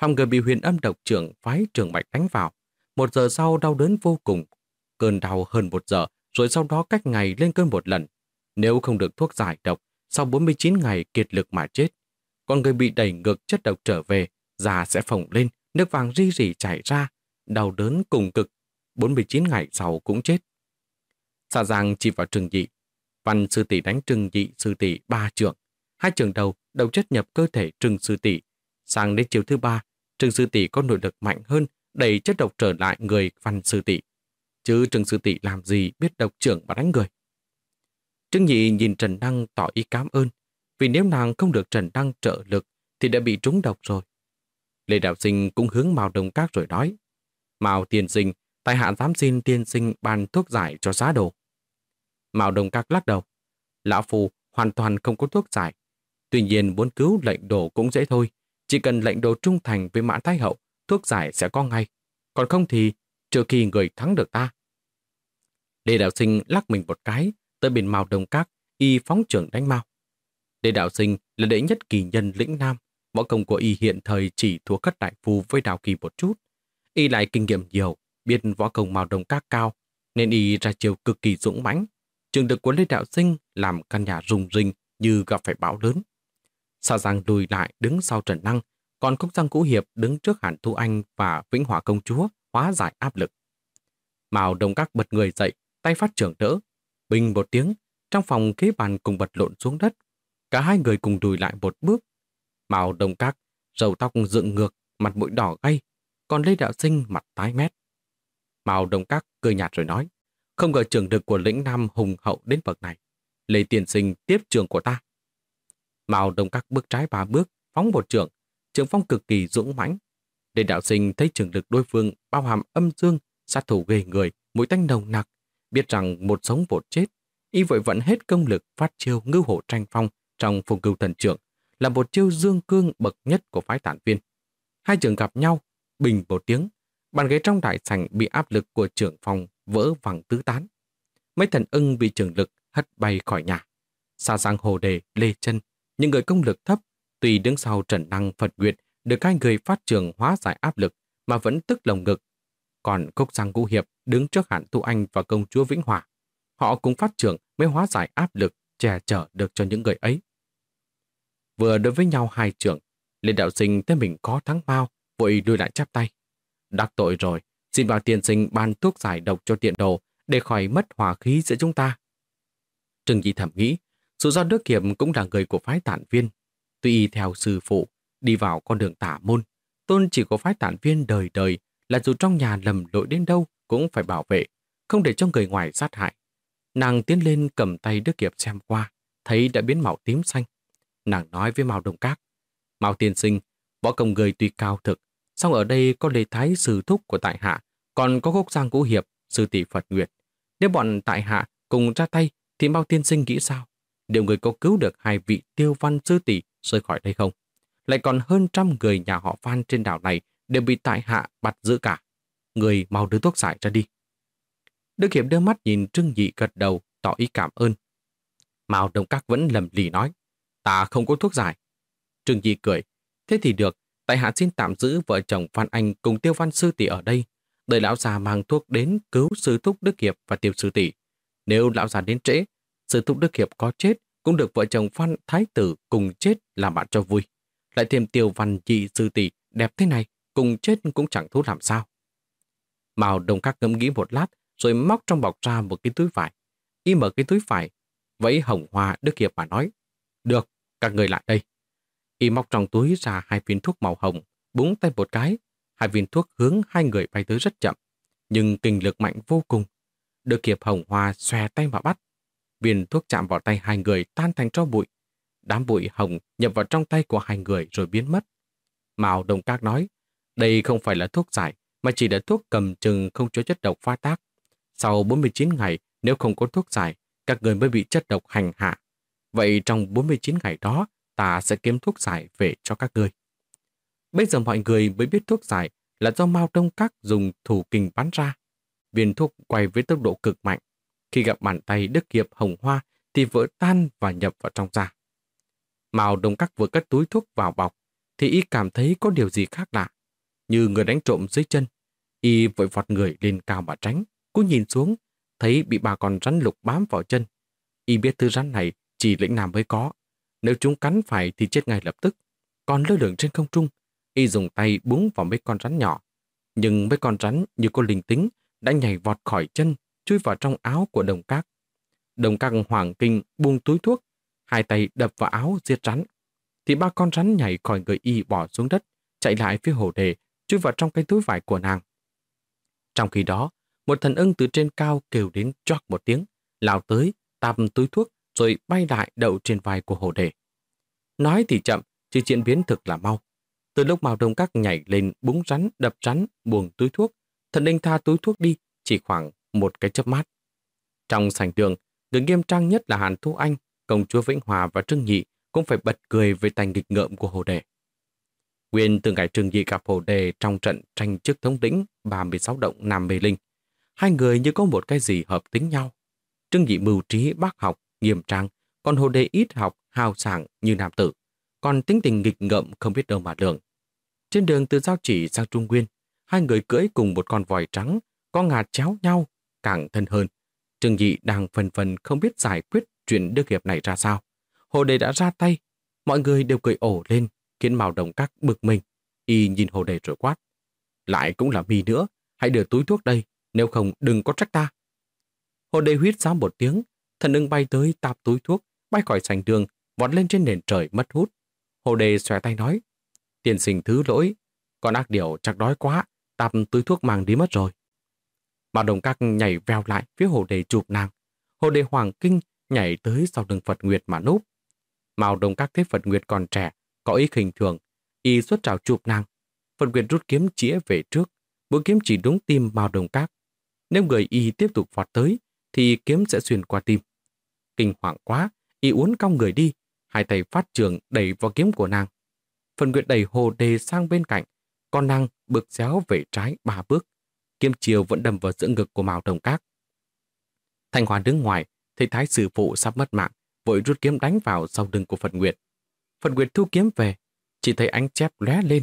Phòng người bị huyền âm độc trưởng phái trường mạch đánh vào. Một giờ sau đau đớn vô cùng. Cơn đau hơn một giờ, rồi sau đó cách ngày lên cơn một lần. Nếu không được thuốc giải độc, sau 49 ngày kiệt lực mà chết. Còn người bị đẩy ngược chất độc trở về, da sẽ phồng lên, nước vàng ri rỉ chảy ra, đau đớn cùng cực. 49 ngày sau cũng chết. Xa Giang chỉ vào trừng dị. Văn sư tỷ đánh trừng dị sư tỷ ba trường. Hai trường đầu, đầu chất nhập cơ thể trừng sư tỷ. Sang đến chiều thứ ba, trừng sư tỷ có nội lực mạnh hơn, đẩy chất độc trở lại người văn sư tỷ. Chứ trừng sư tỷ làm gì biết độc trưởng mà đánh người. Trương Nhị nhìn Trần Đăng tỏ ý cảm ơn, vì nếu nàng không được Trần Đăng trợ lực thì đã bị trúng độc rồi. Lê Đạo Sinh cũng hướng Mao Đồng Các rồi nói, Mao tiên sinh, tại hạ dám xin tiên sinh ban thuốc giải cho giá đồ. Mao Đồng Các lắc đầu, Lão Phu hoàn toàn không có thuốc giải. Tuy nhiên muốn cứu lệnh đồ cũng dễ thôi, chỉ cần lệnh đồ trung thành với mã thái hậu, thuốc giải sẽ có ngay. Còn không thì, trừ khi người thắng được ta. Đề Đạo Sinh lắc mình một cái, tới bên Mao Đồng Các, y phóng trưởng đánh Mao. Đề Đạo Sinh là đệ nhất kỳ nhân lĩnh Nam, võ công của y hiện thời chỉ thua cất đại phu với Đào Kỳ một chút. Y lại kinh nghiệm nhiều, biết võ công Mao Đồng Các cao, nên y ra chiều cực kỳ dũng mãnh. Trường lực của Lê Đạo Sinh làm căn nhà rung rinh như gặp phải bão lớn. Sa Giang lùi lại đứng sau Trần Năng, còn Cốc Giang Cũ Hiệp đứng trước Hàn Thu Anh và Vĩnh hòa Công Chúa hóa giải áp lực. Mao Đồng Các bật người dậy, tay phát trưởng đỡ, Bình một tiếng, trong phòng kế bàn cùng bật lộn xuống đất. Cả hai người cùng đùi lại một bước. Màu đồng các, râu tóc dựng ngược, mặt mũi đỏ gay, còn Lê Đạo Sinh mặt tái mét. Mao đồng các cười nhạt rồi nói, không ngờ trường lực của lĩnh Nam hùng hậu đến bậc này. Lê Tiền Sinh tiếp trường của ta. Mao đồng các bước trái ba bước, phóng một trường, trường phong cực kỳ dũng mãnh. Lê Đạo Sinh thấy trường lực đối phương bao hàm âm dương, sát thủ ghê người, mũi tanh nồng nặc, Biết rằng một sống một chết, y vội vận hết công lực phát chiêu ngư hổ tranh phong trong phùng cưu thần trưởng, là một chiêu dương cương bậc nhất của phái tản viên. Hai trường gặp nhau, bình một tiếng, bàn ghế trong đại sảnh bị áp lực của trưởng phòng vỡ vẳng tứ tán. Mấy thần ưng bị trường lực hất bay khỏi nhà. Xa sang hồ đề, lê chân, những người công lực thấp, tùy đứng sau trần năng Phật Nguyệt, được hai người phát trường hóa giải áp lực mà vẫn tức lồng ngực, còn Cốc Giang Ngũ Hiệp đứng trước hạn Tu Anh và công chúa Vĩnh Hòa. Họ cũng phát trường mới hóa giải áp lực, che chở được cho những người ấy. Vừa đối với nhau hai trưởng, Lê Đạo Sinh thấy mình có thắng mau, vội lùi lại chắp tay. Đắc tội rồi, xin bảo tiền sinh ban thuốc giải độc cho tiện đồ để khỏi mất hòa khí giữa chúng ta. Trừng Di thầm nghĩ, dù do Đức Kiệm cũng là người của phái tản viên. Tuy theo sư phụ, đi vào con đường tả môn, tôn chỉ có phái tản viên đời đời là dù trong nhà lầm lỗi đến đâu cũng phải bảo vệ, không để cho người ngoài sát hại. Nàng tiến lên cầm tay Đức Kiệp xem qua, thấy đã biến màu tím xanh. Nàng nói với Mao Đồng Các, Mao tiên sinh, võ công người tuy cao thực, xong ở đây có lê thái sử thúc của tại hạ, còn có gốc giang cũ hiệp, sư tỷ Phật Nguyệt. Nếu bọn tại hạ cùng ra tay thì bao Tiên Sinh nghĩ sao? Điều người có cứu được hai vị tiêu văn sư tỷ rời khỏi đây không? Lại còn hơn trăm người nhà họ Phan trên đảo này đều bị tại hạ bắt giữ cả. Người mau đưa thuốc giải ra đi. Đức Hiệp đưa mắt nhìn Trương Nhị gật đầu, tỏ ý cảm ơn. Mao Đông Các vẫn lầm lì nói, ta không có thuốc giải. Trương Nhị cười, thế thì được, tại hạ xin tạm giữ vợ chồng Phan Anh cùng Tiêu Văn Sư Tỷ ở đây, đợi lão già mang thuốc đến cứu sư thúc Đức Hiệp và Tiêu Sư Tỷ. Nếu lão già đến trễ, sư thúc Đức Hiệp có chết, cũng được vợ chồng Phan Thái Tử cùng chết làm bạn cho vui. Lại thêm Tiêu Văn Nhị Sư Tỷ đẹp thế này, cùng chết cũng chẳng thú làm sao. Mao Đông Các ngẫm nghĩ một lát, rồi móc trong bọc ra một cái túi vải. Y mở cái túi vải, vẫy hồng hoa Đức Hiệp mà nói. Được, các người lại đây. Y móc trong túi ra hai viên thuốc màu hồng, búng tay một cái. Hai viên thuốc hướng hai người bay tới rất chậm, nhưng kinh lực mạnh vô cùng. Được Hiệp hồng hoa xòe tay mà bắt. Viên thuốc chạm vào tay hai người tan thành tro bụi. Đám bụi hồng nhập vào trong tay của hai người rồi biến mất. Mao Đồng Các nói, đây không phải là thuốc giải, mà chỉ là thuốc cầm chừng không chứa chất độc pha tác. Sau 49 ngày, nếu không có thuốc giải, các người mới bị chất độc hành hạ. Vậy trong 49 ngày đó, ta sẽ kiếm thuốc giải về cho các người. Bây giờ mọi người mới biết thuốc giải là do Mao Đông Các dùng thủ kình bắn ra. Viên thuốc quay với tốc độ cực mạnh. Khi gặp bàn tay Đức Hiệp hồng hoa thì vỡ tan và nhập vào trong da. Mao Đông Các vừa cất túi thuốc vào bọc thì y cảm thấy có điều gì khác lạ. Như người đánh trộm dưới chân. Y vội vọt người lên cao mà tránh. Cô nhìn xuống, thấy bị bà con rắn lục bám vào chân. Y biết thứ rắn này chỉ lĩnh nam mới có. Nếu chúng cắn phải thì chết ngay lập tức. Còn lơ lửng trên không trung, y dùng tay búng vào mấy con rắn nhỏ. Nhưng mấy con rắn như có linh tính đã nhảy vọt khỏi chân, chui vào trong áo của đồng cát. Đồng cát hoàng kinh buông túi thuốc, hai tay đập vào áo giết rắn. Thì ba con rắn nhảy khỏi người y bỏ xuống đất, chạy lại phía hồ đề, chui vào trong cái túi vải của nàng. Trong khi đó, một thần ưng từ trên cao kêu đến choác một tiếng, lao tới, tạp túi thuốc, rồi bay lại đậu trên vai của hồ đề. Nói thì chậm, chứ diễn biến thực là mau. Từ lúc Mao Đông Các nhảy lên búng rắn, đập rắn, buông túi thuốc, thần linh tha túi thuốc đi chỉ khoảng một cái chớp mắt. Trong sảnh đường, người nghiêm trang nhất là Hàn Thu Anh, công chúa Vĩnh Hòa và Trương Nhị cũng phải bật cười với tài nghịch ngợm của Hồ Đề. Nguyên từ ngày Trương Nhị gặp Hồ Đề trong trận tranh chức thống lĩnh 36 động Nam Mê Linh, Hai người như có một cái gì hợp tính nhau. Trương Nhị mưu trí bác học, nghiêm trang, còn Hồ Đề ít học, hào sảng như nam tử. Còn tính tình nghịch ngợm không biết đâu mà lường. Trên đường từ Giao Chỉ sang Trung Nguyên, hai người cưỡi cùng một con vòi trắng, có ngà chéo nhau, càng thân hơn. Trương Nhị đang phần phần không biết giải quyết chuyện Đức Hiệp này ra sao. Hồ Đề đã ra tay, mọi người đều cười ổ lên, khiến màu Đồng Các bực mình. Y nhìn Hồ Đề rồi quát. Lại cũng là mi nữa, hãy đưa túi thuốc đây, nếu không đừng có trách ta. Hồ đề huyết ra một tiếng, thần ưng bay tới tạp túi thuốc, bay khỏi sành đường, vọt lên trên nền trời mất hút. Hồ đề xòe tay nói, tiền sinh thứ lỗi, con ác điểu chắc đói quá, tạp túi thuốc mang đi mất rồi. Bà đồng các nhảy vèo lại phía hồ đề chụp nàng. Hồ đề hoàng kinh nhảy tới sau lưng Phật Nguyệt mà núp. Mao đồng các thấy Phật Nguyệt còn trẻ, có ý khinh thường, y xuất trào chụp nàng. Phật Nguyệt rút kiếm chĩa về trước, mũi kiếm chỉ đúng tim Mao đồng các. Nếu người y tiếp tục vọt tới, thì kiếm sẽ xuyên qua tim. Kinh hoàng quá, y uốn cong người đi, hai tay phát trường đẩy vào kiếm của nàng. Phần Nguyệt đẩy hồ đề sang bên cạnh, con nàng bước xéo về trái ba bước. Kiếm chiều vẫn đâm vào giữa ngực của Mao Đồng Các. Thanh Hoàn đứng ngoài, thấy thái Sư phụ sắp mất mạng, vội rút kiếm đánh vào sau lưng của Phần Nguyệt. Phần Nguyệt thu kiếm về, chỉ thấy ánh chép lóe lên.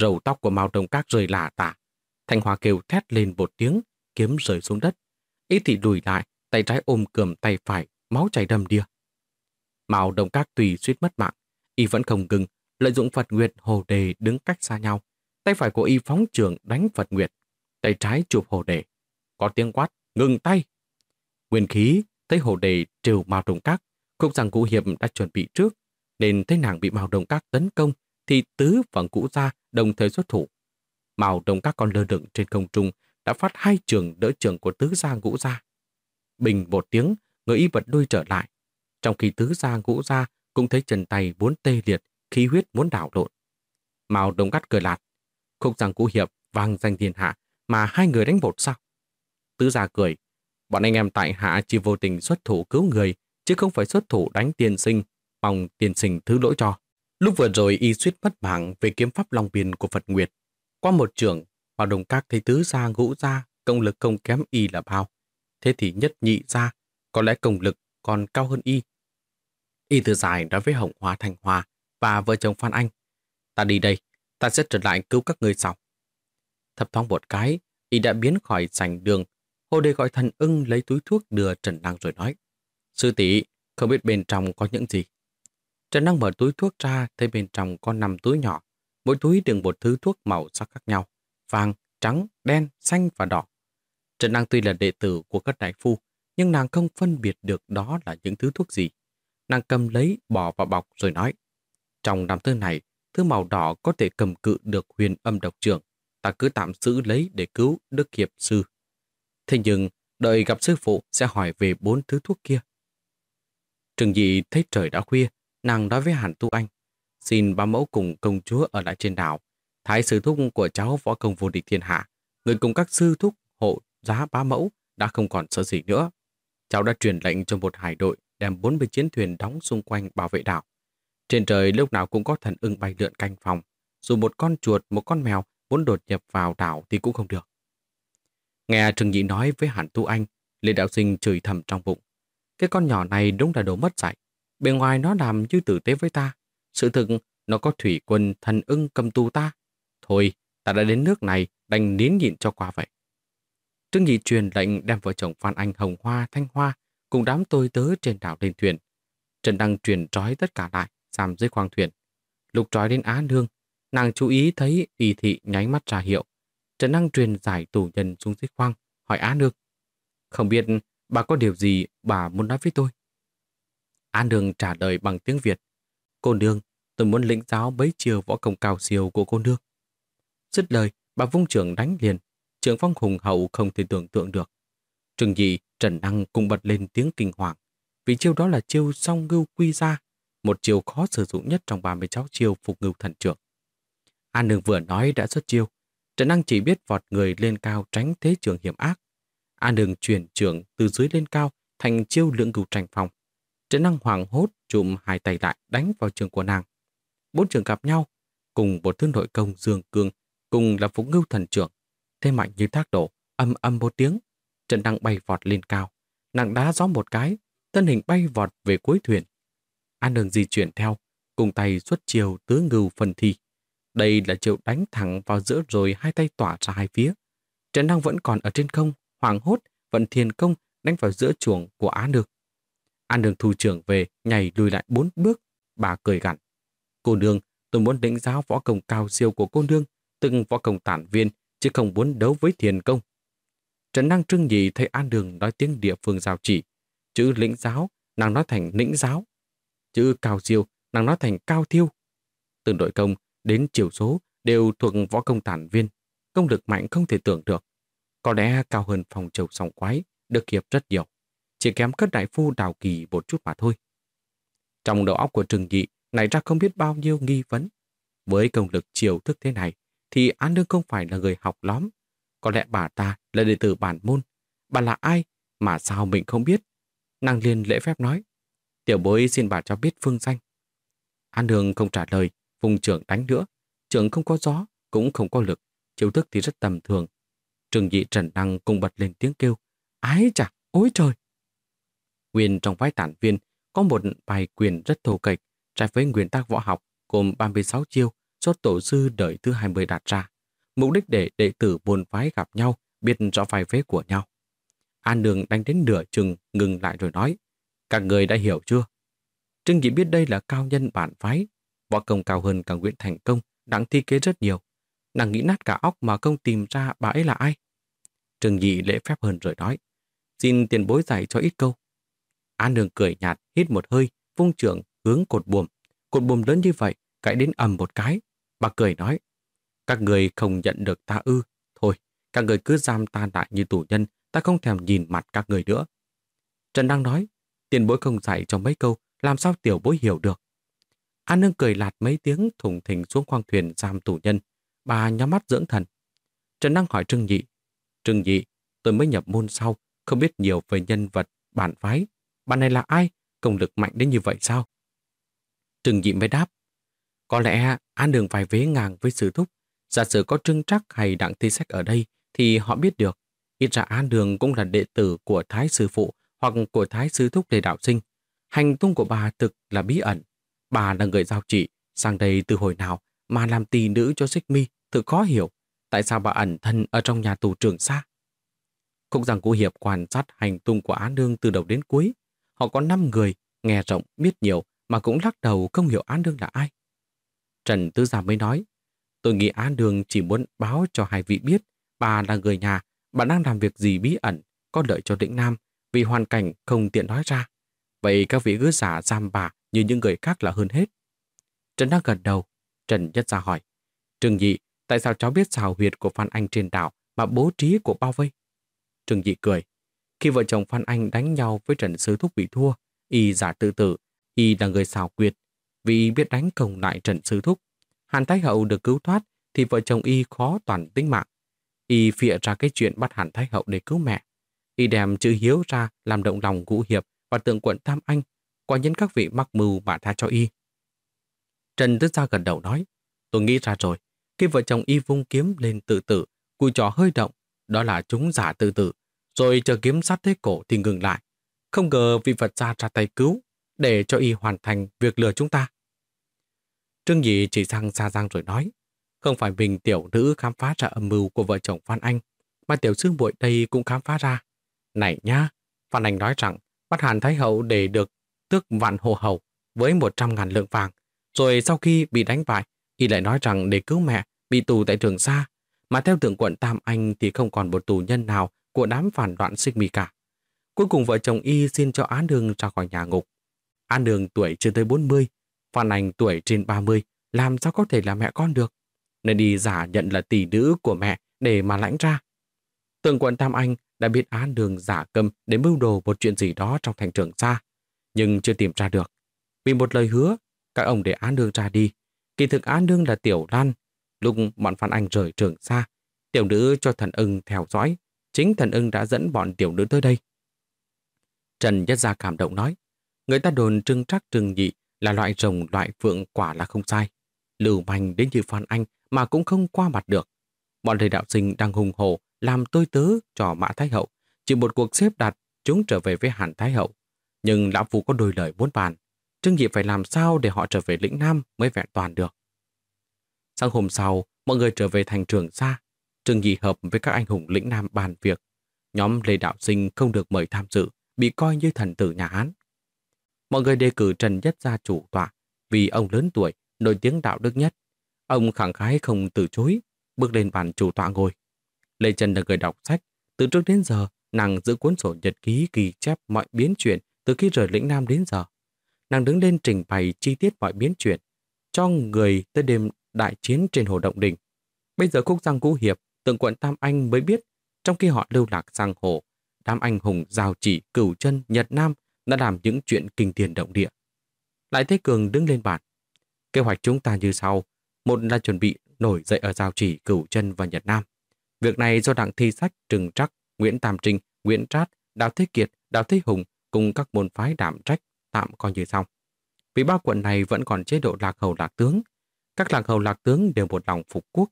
Rầu tóc của Mao Đồng Các rơi lả tả. Thanh Hòa kêu thét lên một tiếng, kiếm rơi xuống đất. Ý thị lùi lại, tay trái ôm cườm tay phải, máu chảy đầm đìa. Mao Đồng Các tùy suýt mất mạng, y vẫn không ngừng, lợi dụng Phật Nguyệt Hồ Đề đứng cách xa nhau. Tay phải của y phóng trường đánh Phật Nguyệt, tay trái chụp Hồ Đề. Có tiếng quát, ngừng tay. Nguyên khí thấy Hồ Đề trừ Mao Đồng Các, khúc rằng Cụ Hiệp đã chuẩn bị trước, nên thấy nàng bị Mao Đồng Các tấn công, thì tứ và cũ ra đồng thời xuất thủ. Mao Đồng Các còn lơ lửng trên không trung đã phát hai trường đỡ trường của tứ gia ngũ gia. Bình một tiếng, người y vật đuôi trở lại. Trong khi tứ gia ngũ gia cũng thấy chân tay muốn tê liệt, khí huyết muốn đảo lộn. Mao đồng cắt cười lạt. Khúc rằng cũ hiệp vang danh thiên hạ mà hai người đánh bột sao? Tứ gia cười. Bọn anh em tại hạ chỉ vô tình xuất thủ cứu người, chứ không phải xuất thủ đánh tiền sinh, mong tiền sinh thứ lỗi cho. Lúc vừa rồi y suýt mất mạng về kiếm pháp long biên của Phật Nguyệt. Qua một trường, mao đồng các thấy tứ gia ngũ gia, công lực không kém y là bao. Thế thì nhất nhị gia, có lẽ công lực còn cao hơn y. Y từ dài nói với Hồng Hoa Thành Hoa và vợ chồng Phan Anh. Ta đi đây, ta sẽ trở lại cứu các người sau. Thập thoáng một cái, y đã biến khỏi sành đường. Hồ đề gọi thần ưng lấy túi thuốc đưa Trần Năng rồi nói. Sư tỷ không biết bên trong có những gì. Trần Năng mở túi thuốc ra, thấy bên trong có 5 túi nhỏ. Mỗi túi đựng một thứ thuốc màu sắc khác nhau. Vàng, trắng, đen, xanh và đỏ. Trần Năng tuy là đệ tử của các đại phu, nhưng nàng không phân biệt được đó là những thứ thuốc gì. Nàng cầm lấy, bỏ vào bọc rồi nói. Trong năm thứ này, thứ màu đỏ có thể cầm cự được huyền âm độc trưởng. Ta cứ tạm giữ lấy để cứu Đức Hiệp Sư. Thế nhưng, đợi gặp sư phụ sẽ hỏi về bốn thứ thuốc kia. Trừng dị thấy trời đã khuya, nàng nói với Hàn Tu Anh. Xin ba mẫu cùng công chúa ở lại trên đảo. Thái sư thúc của cháu võ công vô địch thiên hạ. Người cùng các sư thúc hộ giá ba mẫu đã không còn sợ gì nữa. Cháu đã truyền lệnh cho một hải đội đem 40 chiến thuyền đóng xung quanh bảo vệ đảo. Trên trời lúc nào cũng có thần ưng bay lượn canh phòng. Dù một con chuột, một con mèo muốn đột nhập vào đảo thì cũng không được. Nghe Trừng Nhị nói với Hàn Tu Anh, Lê Đạo Sinh chửi thầm trong bụng. Cái con nhỏ này đúng là đồ mất dạy. Bề ngoài nó làm như tử tế với ta. Sự thực, nó có thủy quân thần ưng cầm tù ta. Thôi, ta đã đến nước này, đành nín nhịn cho qua vậy. Trương Nghị truyền lệnh đem vợ chồng Phan Anh Hồng Hoa, Thanh Hoa cùng đám tôi tớ trên đảo lên thuyền. Trần Đăng truyền trói tất cả lại, giam dưới khoang thuyền. Lục trói đến Á Nương, nàng chú ý thấy y thị nháy mắt ra hiệu. Trần Đăng truyền giải tù nhân xuống dưới khoang, hỏi Á Nương. Không biết bà có điều gì bà muốn nói với tôi? Á Nương trả lời bằng tiếng Việt. Cô nương, tôi muốn lĩnh giáo bấy chiều võ công cao siêu của cô nương. Dứt lời, bà vung trưởng đánh liền. Trường phong hùng hậu không thể tưởng tượng được. Trừng dị, Trần Năng cùng bật lên tiếng kinh hoàng. Vì chiêu đó là chiêu song ngưu quy ra, một chiêu khó sử dụng nhất trong 36 chiêu phục ngưu thần trưởng. An Nương vừa nói đã xuất chiêu. Trần Năng chỉ biết vọt người lên cao tránh thế trường hiểm ác. An Nương chuyển trưởng từ dưới lên cao thành chiêu lượng cửu tranh phòng. Trần Năng hoàng hốt chụm hai tay lại đánh vào trường của nàng. Bốn trường gặp nhau, cùng một thương nội công dương cương, cùng là phục ngưu thần trưởng. Thế mạnh như thác đổ, âm âm một tiếng. Trần đăng bay vọt lên cao. nặng đá gió một cái, thân hình bay vọt về cuối thuyền. An đường di chuyển theo, cùng tay xuất chiều tứ ngưu phần thi. Đây là chiều đánh thẳng vào giữa rồi hai tay tỏa ra hai phía. Trần đăng vẫn còn ở trên không, hoàng hốt, vận thiền công đánh vào giữa chuồng của Á Nương. An đường thu trưởng về, nhảy lùi lại bốn bước, bà cười gằn. Cô nương, tôi muốn đánh giáo võ công cao siêu của cô nương, từng võ công tản viên, chứ không muốn đấu với thiền công. Trần Năng trưng nhị thấy An Đường nói tiếng địa phương giao chỉ. Chữ lĩnh giáo, nàng nói thành lĩnh giáo. Chữ cao siêu, nàng nói thành cao thiêu. Từ đội công đến chiều số đều thuộc võ công tản viên. Công lực mạnh không thể tưởng được. Có lẽ cao hơn phòng trầu sòng quái, được hiệp rất nhiều. Chỉ kém cất đại phu đào kỳ một chút mà thôi. Trong đầu óc của Trừng Nhị nảy ra không biết bao nhiêu nghi vấn. Với công lực chiều thức thế này, thì An Nương không phải là người học lóm. Có lẽ bà ta là đệ tử bản môn. Bà là ai mà sao mình không biết? Nàng liền lễ phép nói. Tiểu bối xin bà cho biết phương danh. An Nương không trả lời, vùng trưởng đánh nữa. Trưởng không có gió, cũng không có lực. Chiêu thức thì rất tầm thường. Trừng dị trần năng cùng bật lên tiếng kêu. Ái chà, ôi trời! Nguyên trong vai tản viên có một bài quyền rất thô kệch trái với nguyên tắc võ học gồm 36 chiêu do tổ sư đời thứ 20 đặt ra. Mục đích để đệ tử buồn phái gặp nhau, biết rõ vai vế của nhau. An Đường đánh đến nửa chừng, ngừng lại rồi nói, các người đã hiểu chưa? Trương Nhị biết đây là cao nhân bản phái, võ công cao hơn cả Nguyễn Thành Công, đáng thi kế rất nhiều. Nàng nghĩ nát cả óc mà không tìm ra bà ấy là ai. Trương Nhị lễ phép hơn rồi nói, xin tiền bối dạy cho ít câu. An Đường cười nhạt, hít một hơi, vung trưởng, hướng cột buồm. Cột buồm lớn như vậy, cãi đến ầm một cái. Bà cười nói, các người không nhận được ta ư. Thôi, các người cứ giam ta lại như tù nhân, ta không thèm nhìn mặt các người nữa. Trần đang nói, tiền bối không dạy cho mấy câu, làm sao tiểu bối hiểu được. An nương cười lạt mấy tiếng thủng thình xuống khoang thuyền giam tù nhân. Bà nhắm mắt dưỡng thần. Trần đăng hỏi Trương Nhị. Trương Nhị, tôi mới nhập môn sau, không biết nhiều về nhân vật, bản phái. Bạn này là ai? Công lực mạnh đến như vậy sao? trương nhị mới đáp. Có lẽ An Đường phải vế ngang với sư thúc. Giả sử có trưng trắc hay đặng thi sách ở đây thì họ biết được. Ít ra An Đường cũng là đệ tử của Thái Sư Phụ hoặc của Thái Sư Thúc Lê Đạo Sinh. Hành tung của bà thực là bí ẩn. Bà là người giao trị, sang đây từ hồi nào mà làm tỳ nữ cho Xích Mi, thực khó hiểu. Tại sao bà ẩn thân ở trong nhà tù trường xa? không rằng cụ Hiệp quan sát hành tung của án đương từ đầu đến cuối. Họ có 5 người, nghe rộng, biết nhiều, mà cũng lắc đầu không hiểu án đương là ai. Trần Tư Gia mới nói, tôi nghĩ Á đường chỉ muốn báo cho hai vị biết bà là người nhà, bà đang làm việc gì bí ẩn, có lợi cho Định Nam, vì hoàn cảnh không tiện nói ra. Vậy các vị cứ giả giam bà như những người khác là hơn hết. Trần đang gần đầu, Trần Nhất Gia hỏi, Trừng Nhị, tại sao cháu biết xào huyệt của Phan Anh trên đảo mà bố trí của bao vây? Trừng Nhị cười, khi vợ chồng Phan Anh đánh nhau với Trần Sứ Thúc bị thua, y giả tự tử, y là người xào quyệt, vì biết đánh công lại Trần Sứ Thúc. Hàn Thái Hậu được cứu thoát thì vợ chồng y khó toàn tính mạng. Y phịa ra cái chuyện bắt Hàn Thái Hậu để cứu mẹ. Y đem chữ hiếu ra làm động lòng ngũ hiệp và tượng quận Tam Anh, quả nhân các vị mắc mưu mà tha cho y. Trần Tứ Gia gần đầu nói, tôi nghĩ ra rồi, khi vợ chồng y vung kiếm lên tự tử, cùi trò hơi động, đó là chúng giả tự tử, rồi chờ kiếm sát thế cổ thì ngừng lại. Không ngờ vị Phật gia ra tay cứu, để cho y hoàn thành việc lừa chúng ta. Trương Nhị chỉ sang xa giang rồi nói, không phải mình tiểu nữ khám phá ra âm mưu của vợ chồng Phan Anh, mà tiểu sư muội đây cũng khám phá ra. Này nha, Phan Anh nói rằng bắt Hàn Thái Hậu để được tước vạn hồ hầu với 100 ngàn lượng vàng. Rồi sau khi bị đánh bại, y lại nói rằng để cứu mẹ bị tù tại trường xa. Mà theo tưởng quận Tam Anh thì không còn một tù nhân nào của đám phản loạn xích mi cả. Cuối cùng vợ chồng y xin cho Án Đường ra khỏi nhà ngục. An Đường tuổi chưa tới 40, Phan Anh tuổi trên 30, làm sao có thể là mẹ con được? Nên đi giả nhận là tỷ nữ của mẹ để mà lãnh ra. Tưởng quận Tam Anh đã biết Án Đường giả câm để mưu đồ một chuyện gì đó trong thành trường xa, nhưng chưa tìm ra được. Vì một lời hứa, các ông để Án Đường ra đi. Kỳ thực Án Đường là Tiểu Lan. Lúc bọn Phan Anh rời trường xa, tiểu nữ cho thần ưng theo dõi. Chính thần ưng đã dẫn bọn tiểu nữ tới đây. Trần Nhất Gia cảm động nói, người ta đồn trưng trắc trừng nhị là loại rồng loại phượng quả là không sai. Lưu manh đến như Phan Anh mà cũng không qua mặt được. Bọn thầy đạo sinh đang hùng hổ làm tôi tớ cho Mã Thái Hậu. Chỉ một cuộc xếp đặt, chúng trở về với Hàn Thái Hậu. Nhưng Lão Phu có đôi lời muốn bàn. Trương Nhị phải làm sao để họ trở về lĩnh Nam mới vẹn toàn được. Sáng hôm sau, mọi người trở về thành trường xa. Trương Nhị hợp với các anh hùng lĩnh Nam bàn việc. Nhóm Lê Đạo Sinh không được mời tham dự, bị coi như thần tử nhà Hán. Mọi người đề cử Trần Nhất ra chủ tọa vì ông lớn tuổi, nổi tiếng đạo đức nhất. Ông khẳng khái không từ chối, bước lên bàn chủ tọa ngồi. Lê Trần là người đọc sách. Từ trước đến giờ, nàng giữ cuốn sổ nhật ký ghi chép mọi biến chuyển từ khi rời lĩnh Nam đến giờ. Nàng đứng lên trình bày chi tiết mọi biến chuyển, cho người tới đêm đại chiến trên hồ Động Đình. Bây giờ khúc giang cũ hiệp, tượng quận Tam Anh mới biết, trong khi họ lưu lạc sang hồ, đám anh hùng giao chỉ cửu chân Nhật Nam đã làm những chuyện kinh tiền động địa. Lại Thế Cường đứng lên bàn. Kế hoạch chúng ta như sau. Một là chuẩn bị nổi dậy ở giao chỉ cửu chân và Nhật Nam. Việc này do đặng thi sách Trừng Trắc, Nguyễn Tam Trinh, Nguyễn Trát, Đào Thế Kiệt, Đào Thế Hùng cùng các môn phái đảm trách tạm coi như xong. Vì ba quận này vẫn còn chế độ lạc hầu lạc tướng. Các lạc hầu lạc tướng đều một lòng phục quốc.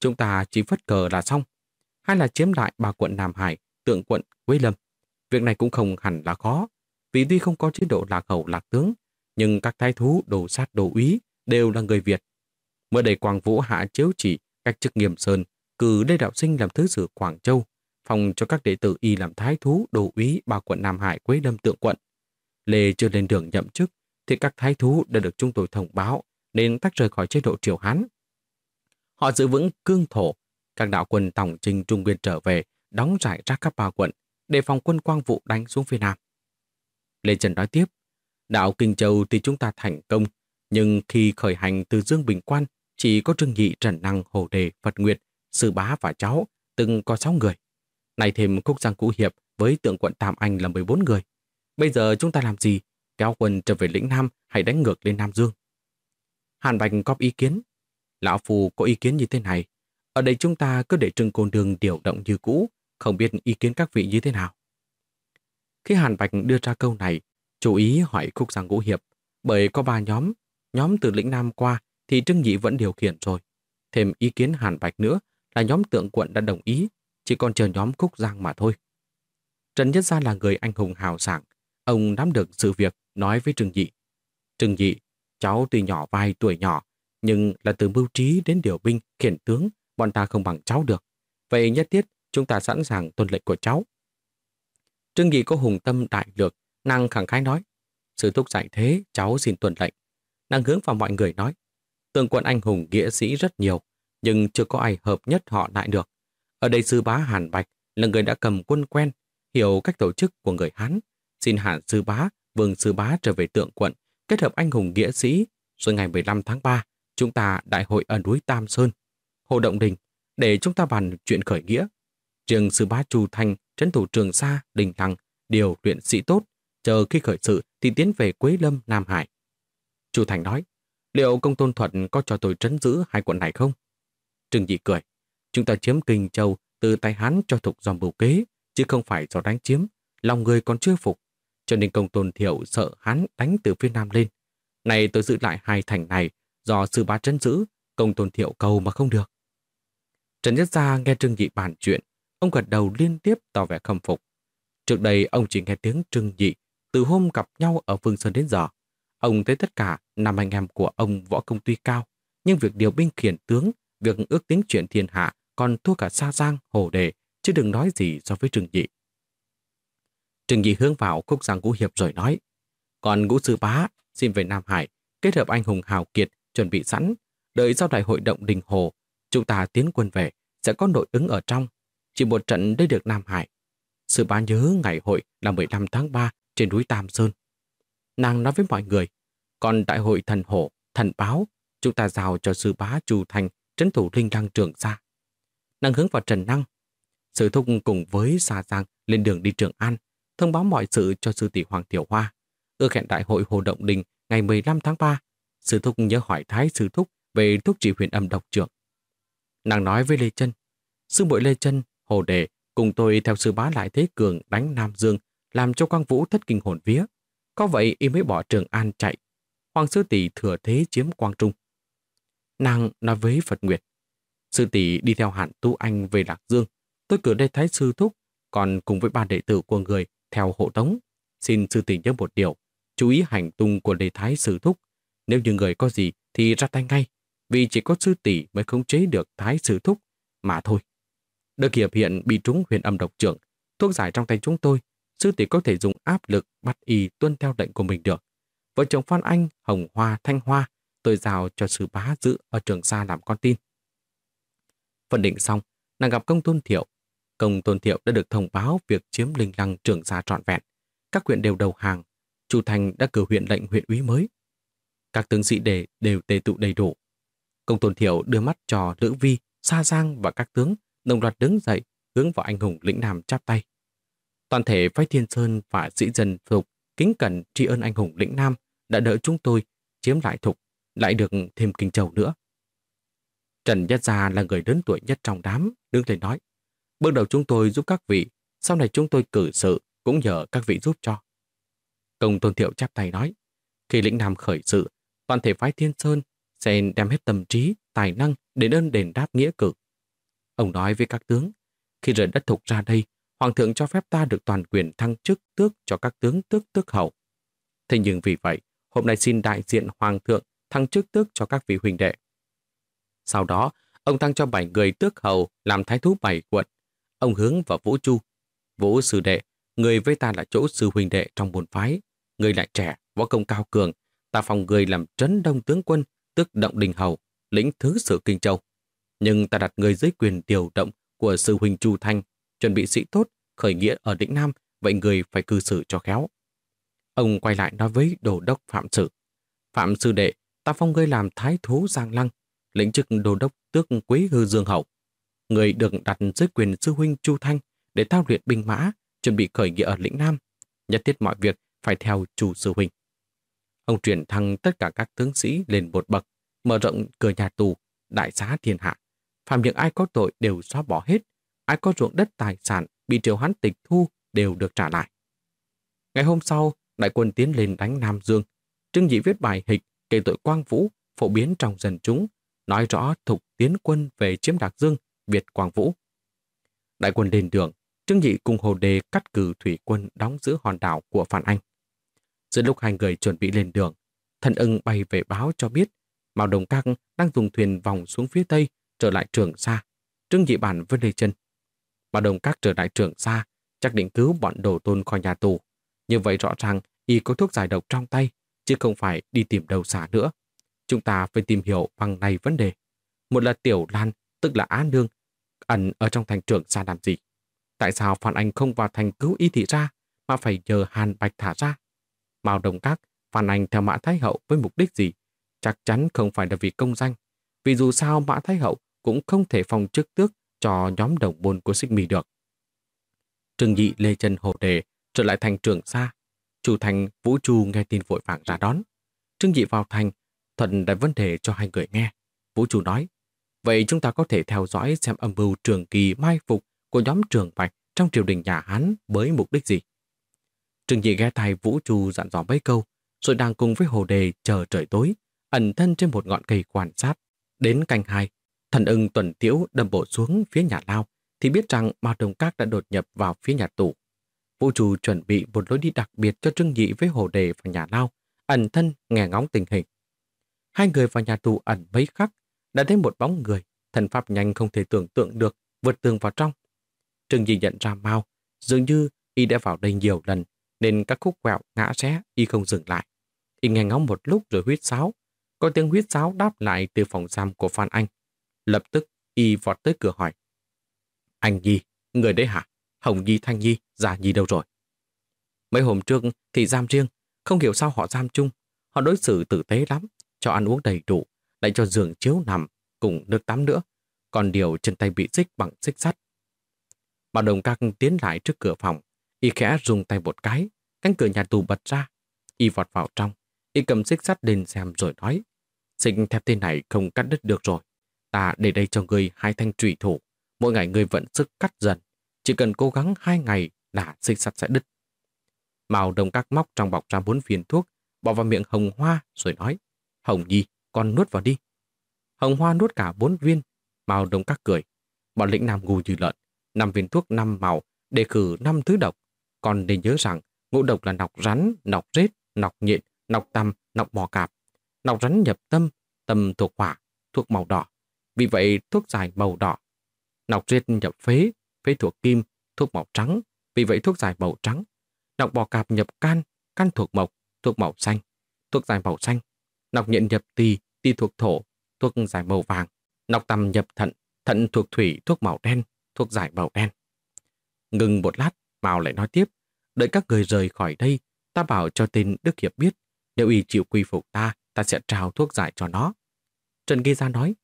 Chúng ta chỉ phất cờ là xong. Hay là chiếm lại ba quận Nam Hải, tượng quận Quế Lâm. Việc này cũng không hẳn là khó. Vì tuy không có chế độ lạc hậu lạc tướng, nhưng các thái thú đồ sát đồ úy đều là người Việt. Mới đây Quang Vũ hạ chiếu chỉ cách chức nghiêm sơn cử Lê Đạo Sinh làm thứ sử Quảng Châu, phòng cho các đệ tử y làm thái thú đồ úy ba quận Nam Hải Quế Lâm Tượng Quận. Lê chưa lên đường nhậm chức, thì các thái thú đã được chúng tôi thông báo nên tách rời khỏi chế độ triều Hán. Họ giữ vững cương thổ, các đạo quân tổng trình Trung Nguyên trở về, đóng giải ra các ba quận, để phòng quân quang vụ đánh xuống phía Nam. Lê Trần nói tiếp, đạo Kinh Châu thì chúng ta thành công, nhưng khi khởi hành từ Dương Bình Quan, chỉ có Trương Nhị, Trần Năng, Hồ Đề, Phật Nguyệt sư bá và cháu, từng có 6 người. Này thêm Khúc Giang Cũ Hiệp với tượng quận Tam Anh là 14 người. Bây giờ chúng ta làm gì? Kéo quân trở về lĩnh Nam hay đánh ngược lên Nam Dương? Hàn Bạch có ý kiến. Lão Phù có ý kiến như thế này. Ở đây chúng ta cứ để Trương Côn Đường điều động như cũ, không biết ý kiến các vị như thế nào. Khi Hàn Bạch đưa ra câu này, chú ý hỏi Khúc Giang Ngũ Hiệp, bởi có ba nhóm, nhóm từ lĩnh Nam qua thì Trương Nhị vẫn điều khiển rồi. Thêm ý kiến Hàn Bạch nữa là nhóm tượng quận đã đồng ý, chỉ còn chờ nhóm Khúc Giang mà thôi. Trần Nhất Gia là người anh hùng hào sảng, ông nắm được sự việc nói với Trương Nhị. Trương Nhị, cháu tuy nhỏ vài tuổi nhỏ, nhưng là từ mưu trí đến điều binh, khiển tướng, bọn ta không bằng cháu được. Vậy nhất thiết chúng ta sẵn sàng tuân lệnh của cháu. Trương nghị có hùng tâm đại lược, nàng khẳng khái nói. Sư thúc dạy thế, cháu xin tuần lệnh. Nàng hướng vào mọi người nói. Tường quân anh hùng nghĩa sĩ rất nhiều, nhưng chưa có ai hợp nhất họ lại được. Ở đây sư bá Hàn Bạch là người đã cầm quân quen, hiểu cách tổ chức của người Hán. Xin Hàn sư bá, vương sư bá trở về tượng quận, kết hợp anh hùng nghĩa sĩ. Rồi ngày 15 tháng 3, chúng ta đại hội ở núi Tam Sơn, Hồ Động Đình, để chúng ta bàn chuyện khởi nghĩa. Riêng sư bá Chu Thanh, trấn thủ trường Sa, Đình thăng điều luyện sĩ tốt, chờ khi khởi sự thì tiến về Quế Lâm, Nam Hải. Chu Thành nói, liệu công tôn thuận có cho tôi trấn giữ hai quận này không? Trừng Dị cười, chúng ta chiếm Kinh Châu từ tay hắn cho thục dòng bầu kế, chứ không phải do đánh chiếm, lòng người còn chưa phục. Cho nên công tôn thiệu sợ hắn đánh từ phía Nam lên. Này tôi giữ lại hai thành này, do sư bá trấn giữ, công tôn thiệu cầu mà không được. Trần Nhất Gia nghe Trương Dị bàn chuyện, ông gật đầu liên tiếp tỏ vẻ khâm phục. Trước đây ông chỉ nghe tiếng trưng Dị từ hôm gặp nhau ở Phương Sơn đến giờ. Ông thấy tất cả năm anh em của ông võ công tuy cao, nhưng việc điều binh khiển tướng, việc ước tính chuyện thiên hạ còn thua cả Sa Giang, Hồ Đề, chứ đừng nói gì so với Trừng Dị. Trừng Dị hướng vào khúc giang ngũ hiệp rồi nói, còn ngũ sư bá xin về Nam Hải, kết hợp anh hùng hào kiệt, chuẩn bị sẵn, đợi sau đại hội động đình hồ, chúng ta tiến quân về, sẽ có nội ứng ở trong. Chỉ một trận đã được Nam Hải. Sư bá nhớ ngày hội là 15 tháng 3 trên núi Tam Sơn. Nàng nói với mọi người, còn đại hội thần hổ, thần báo, chúng ta giao cho sư bá Chu Thành trấn thủ linh đăng trường xa. Nàng hướng vào Trần Năng. Sư thúc cùng với Sa Giang lên đường đi Trường An, thông báo mọi sự cho sư tỷ Hoàng Tiểu Hoa. Ước hẹn đại hội Hồ Động Đình ngày 15 tháng 3. Sư thúc nhớ hỏi Thái sư thúc về thuốc trị huyền âm độc trưởng. Nàng nói với Lê Trân, sư muội Lê Trân, Hồ Đề cùng tôi theo sư bá lại Thế Cường đánh Nam Dương, làm cho Quang Vũ thất kinh hồn vía. Có vậy y mới bỏ Trường An chạy. Hoàng sư tỷ thừa thế chiếm Quang Trung. Nàng nói với Phật Nguyệt, sư tỷ đi theo hạn tu anh về Lạc Dương. Tôi cử đây Thái sư thúc, còn cùng với ba đệ tử của người theo hộ tống. Xin sư tỷ nhớ một điều, chú ý hành tung của đề thái sư thúc. Nếu như người có gì thì ra tay ngay, vì chỉ có sư tỷ mới khống chế được thái sư thúc, mà thôi. Đức Hiệp hiện bị trúng huyền âm độc trưởng, thuốc giải trong tay chúng tôi, sư tỷ có thể dùng áp lực bắt y tuân theo lệnh của mình được. Vợ chồng Phan Anh, Hồng Hoa, Thanh Hoa, tôi giao cho sư bá giữ ở trường xa làm con tin. Phân định xong, nàng gặp công tôn thiệu. Công tôn thiệu đã được thông báo việc chiếm linh lăng trường xa trọn vẹn. Các huyện đều đầu hàng. Chủ thành đã cử huyện lệnh huyện úy mới. Các tướng sĩ đề đều tề tụ đầy đủ. Công tôn thiệu đưa mắt cho Lữ Vi, Sa Giang và các tướng đồng loạt đứng dậy hướng vào anh hùng lĩnh Nam chắp tay. Toàn thể phái Thiên Sơn và sĩ dân phục kính cẩn tri ân anh hùng lĩnh Nam đã đỡ chúng tôi chiếm lại thục, lại được thêm kinh châu nữa. Trần Nhất Gia là người lớn tuổi nhất trong đám, đứng lên nói. Bước đầu chúng tôi giúp các vị, sau này chúng tôi cử sự cũng nhờ các vị giúp cho. Công Tôn Thiệu chắp tay nói, khi lĩnh Nam khởi sự, toàn thể phái Thiên Sơn sẽ đem hết tâm trí, tài năng để ơn đền đáp nghĩa cử. Ông nói với các tướng, khi rời đất thục ra đây, Hoàng thượng cho phép ta được toàn quyền thăng chức tước cho các tướng tước tước hậu. Thế nhưng vì vậy, hôm nay xin đại diện Hoàng thượng thăng chức tước cho các vị huynh đệ. Sau đó, ông thăng cho bảy người tước hậu làm thái thú bảy quận. Ông hướng vào Vũ Chu. Vũ sư đệ, người với ta là chỗ sư huynh đệ trong môn phái. Người lại trẻ, võ công cao cường. Ta phòng người làm trấn đông tướng quân, tước động đình hầu, lĩnh thứ sự kinh châu nhưng ta đặt người dưới quyền điều động của sư huynh Chu Thanh, chuẩn bị sĩ tốt, khởi nghĩa ở Định Nam, vậy người phải cư xử cho khéo. Ông quay lại nói với đồ đốc Phạm Sử. Phạm Sư Đệ, ta phong ngươi làm thái thú Giang Lăng, lĩnh chức đồ đốc tước Quế Hư Dương Hậu. Người được đặt dưới quyền sư huynh Chu Thanh để thao luyện binh mã, chuẩn bị khởi nghĩa ở lĩnh Nam. Nhất thiết mọi việc phải theo chủ sư huynh. Ông chuyển thăng tất cả các tướng sĩ lên một bậc, mở rộng cửa nhà tù, đại xá thiên hạ. Phạm những ai có tội đều xóa bỏ hết, ai có ruộng đất tài sản bị triều hắn tịch thu đều được trả lại. Ngày hôm sau, đại quân tiến lên đánh Nam Dương. Trương Nhị viết bài hịch kể tội Quang Vũ phổ biến trong dân chúng, nói rõ thục tiến quân về chiếm Đạc Dương, Việt Quang Vũ. Đại quân lên đường, Trương Nhị cùng Hồ Đề cắt cử thủy quân đóng giữ hòn đảo của Phan Anh. Giữa lúc hai người chuẩn bị lên đường, thần ưng bay về báo cho biết Mao Đồng Căng đang dùng thuyền vòng xuống phía tây trở lại trường xa. Trương dị bản với Lê chân. bà Đồng Các trở lại trường xa, chắc định cứu bọn đồ tôn khỏi nhà tù. Như vậy rõ ràng y có thuốc giải độc trong tay, chứ không phải đi tìm đầu xả nữa. Chúng ta phải tìm hiểu bằng này vấn đề. Một là Tiểu Lan, tức là Á Nương, ẩn ở trong thành trường xa làm gì? Tại sao Phan Anh không vào thành cứu y thị ra, mà phải nhờ Hàn Bạch thả ra? Mao Đồng Các, Phan Anh theo Mã Thái Hậu với mục đích gì? Chắc chắn không phải là vì công danh. Vì dù sao Mã Thái Hậu cũng không thể phong chức tước cho nhóm đồng môn của Xích Mì được. Trương Nhị Lê Trần Hồ Đề trở lại thành trường xa. Chủ thành Vũ Chu nghe tin vội vàng ra đón. Trương Nhị vào thành, thuận đặt vấn đề cho hai người nghe. Vũ Chu nói, vậy chúng ta có thể theo dõi xem âm mưu trường kỳ mai phục của nhóm trường Bạch trong triều đình nhà Hán với mục đích gì. Trương Nhị nghe tai Vũ Chu dặn dò mấy câu, rồi đang cùng với Hồ Đề chờ trời tối, ẩn thân trên một ngọn cây quan sát. Đến canh hai, thần ưng tuần tiễu đâm bộ xuống phía nhà lao, thì biết rằng Mao Đồng Các đã đột nhập vào phía nhà tù. Vũ Trù chuẩn bị một lối đi đặc biệt cho Trương Nhị với Hồ Đề và nhà lao, ẩn thân nghe ngóng tình hình. Hai người vào nhà tù ẩn mấy khắc, đã thấy một bóng người, thần pháp nhanh không thể tưởng tượng được, vượt tường vào trong. Trương Nhị nhận ra Mao, dường như y đã vào đây nhiều lần, nên các khúc quẹo ngã xé y không dừng lại. Y nghe ngóng một lúc rồi huyết sáo. Có tiếng huyết sáo đáp lại từ phòng giam của Phan Anh. Lập tức y vọt tới cửa hỏi. Anh Nhi, người đấy hả? Hồng Nhi, Thanh Nhi, Già Nhi đâu rồi? Mấy hôm trước thì giam riêng, không hiểu sao họ giam chung. Họ đối xử tử tế lắm, cho ăn uống đầy đủ, lại cho giường chiếu nằm, cùng nước tắm nữa. Còn điều chân tay bị xích bằng xích sắt. Bà đồng các tiến lại trước cửa phòng, y khẽ dùng tay một cái, cánh cửa nhà tù bật ra. Y vọt vào trong, y cầm xích sắt lên xem rồi nói. Xích thép tên này không cắt đứt được rồi. Ta để đây cho người hai thanh trùy thủ. Mỗi ngày người vận sức cắt dần. Chỉ cần cố gắng hai ngày là xích sắt sẽ đứt. Mao đồng các móc trong bọc ra bốn viên thuốc, bỏ vào miệng hồng hoa rồi nói. Hồng Nhi, con nuốt vào đi. Hồng hoa nuốt cả bốn viên. Mao đồng các cười. Bọn lĩnh nam ngu như lợn. Năm viên thuốc năm màu để khử năm thứ độc. Còn nên nhớ rằng ngũ độc là nọc rắn, nọc rết, nọc nhện, nọc tăm, nọc bò cạp. Nọc rắn nhập tâm, tâm thuộc hỏa, thuộc màu đỏ. Vì vậy thuốc giải màu đỏ. Nọc riết nhập phế, phế thuộc kim, thuốc màu trắng. Vì vậy thuốc giải màu trắng. Nọc bò cạp nhập can, can thuộc mộc, thuốc màu xanh. Thuốc giải màu xanh. Nọc nhện nhập tỳ, tỳ thuộc thổ, thuốc giải màu vàng. Nọc tầm nhập thận, thận thuộc thủy, thuốc màu đen, thuốc giải màu đen. Ngừng một lát, Mao lại nói tiếp. Đợi các người rời khỏi đây, ta bảo cho tên Đức Hiệp biết. Nếu y chịu quy phục ta, ta sẽ trao thuốc giải cho nó. Trần Ghi Gia nói,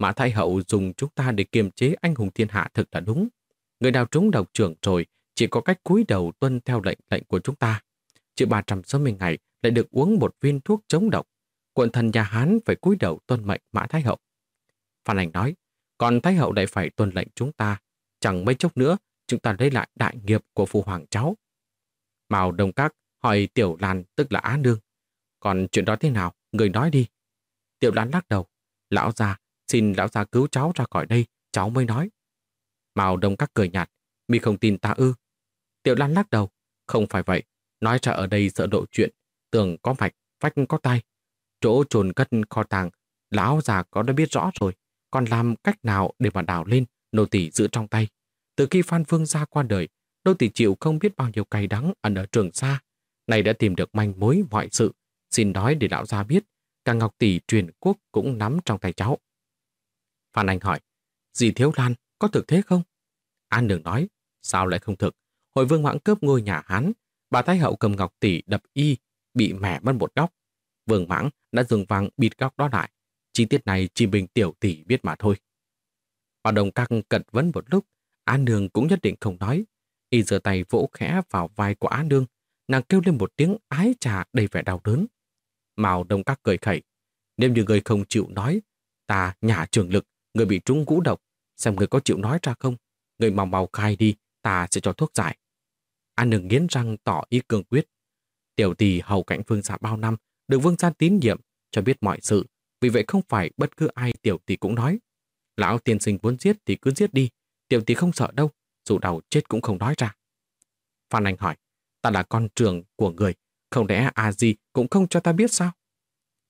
Mã Thái Hậu dùng chúng ta để kiềm chế anh hùng thiên hạ thực là đúng. Người nào trúng độc trưởng rồi, chỉ có cách cúi đầu tuân theo lệnh lệnh của chúng ta. Chỉ 360 ngày lại được uống một viên thuốc chống độc. Quận thần nhà Hán phải cúi đầu tuân mệnh Mã Thái Hậu. Phan Anh nói, còn Thái Hậu lại phải tuân lệnh chúng ta. Chẳng mấy chốc nữa, chúng ta lấy lại đại nghiệp của phụ hoàng cháu. Mào Đông Các hỏi Tiểu Lan tức là Á Nương. Còn chuyện đó thế nào? Người nói đi. Tiểu Lan lắc đầu. Lão già, xin lão gia cứu cháu ra khỏi đây, cháu mới nói. Mao Đông Các cười nhạt. Mi không tin ta ư. Tiểu Lan lắc đầu. Không phải vậy. Nói ra ở đây sợ độ chuyện. Tường có mạch, vách có tay. Chỗ trồn cất kho tàng, lão già có đã biết rõ rồi. Còn làm cách nào để mà đào lên, nô tỳ giữ trong tay. Từ khi Phan Vương gia qua đời, Nô tỷ chịu không biết bao nhiêu cay đắng ẩn ở trường xa. Này đã tìm được manh mối mọi sự. Xin nói để lão gia biết, cả ngọc tỷ truyền quốc cũng nắm trong tay cháu. Phan Anh hỏi, dì Thiếu Lan có thực thế không? An Đường nói, sao lại không thực? Hồi vương mãng cướp ngôi nhà Hán, bà Thái Hậu cầm ngọc tỷ đập y, bị mẻ mất một góc. Vương mãng đã dùng vàng bịt góc đó lại. Chi tiết này chỉ mình tiểu tỷ biết mà thôi. Bà Đồng Căng cật vấn một lúc, An Đường cũng nhất định không nói. Y giơ tay vỗ khẽ vào vai của An Đường, nàng kêu lên một tiếng ái trà đầy vẻ đau đớn. Mao Đồng Các cười khẩy. Nếu như người không chịu nói, ta nhả trường lực, người bị trúng ngũ độc, xem người có chịu nói ra không? Người mau mau khai đi, ta sẽ cho thuốc giải. An nương nghiến răng tỏ ý cương quyết. Tiểu tỷ hầu cạnh vương gia bao năm, được vương gia tín nhiệm, cho biết mọi sự. Vì vậy không phải bất cứ ai tiểu tỷ cũng nói. Lão tiên sinh muốn giết thì cứ giết đi. Tiểu tỷ không sợ đâu, dù đầu chết cũng không nói ra. Phan Anh hỏi, ta là con trường của người, không lẽ a di cũng không cho ta biết sao?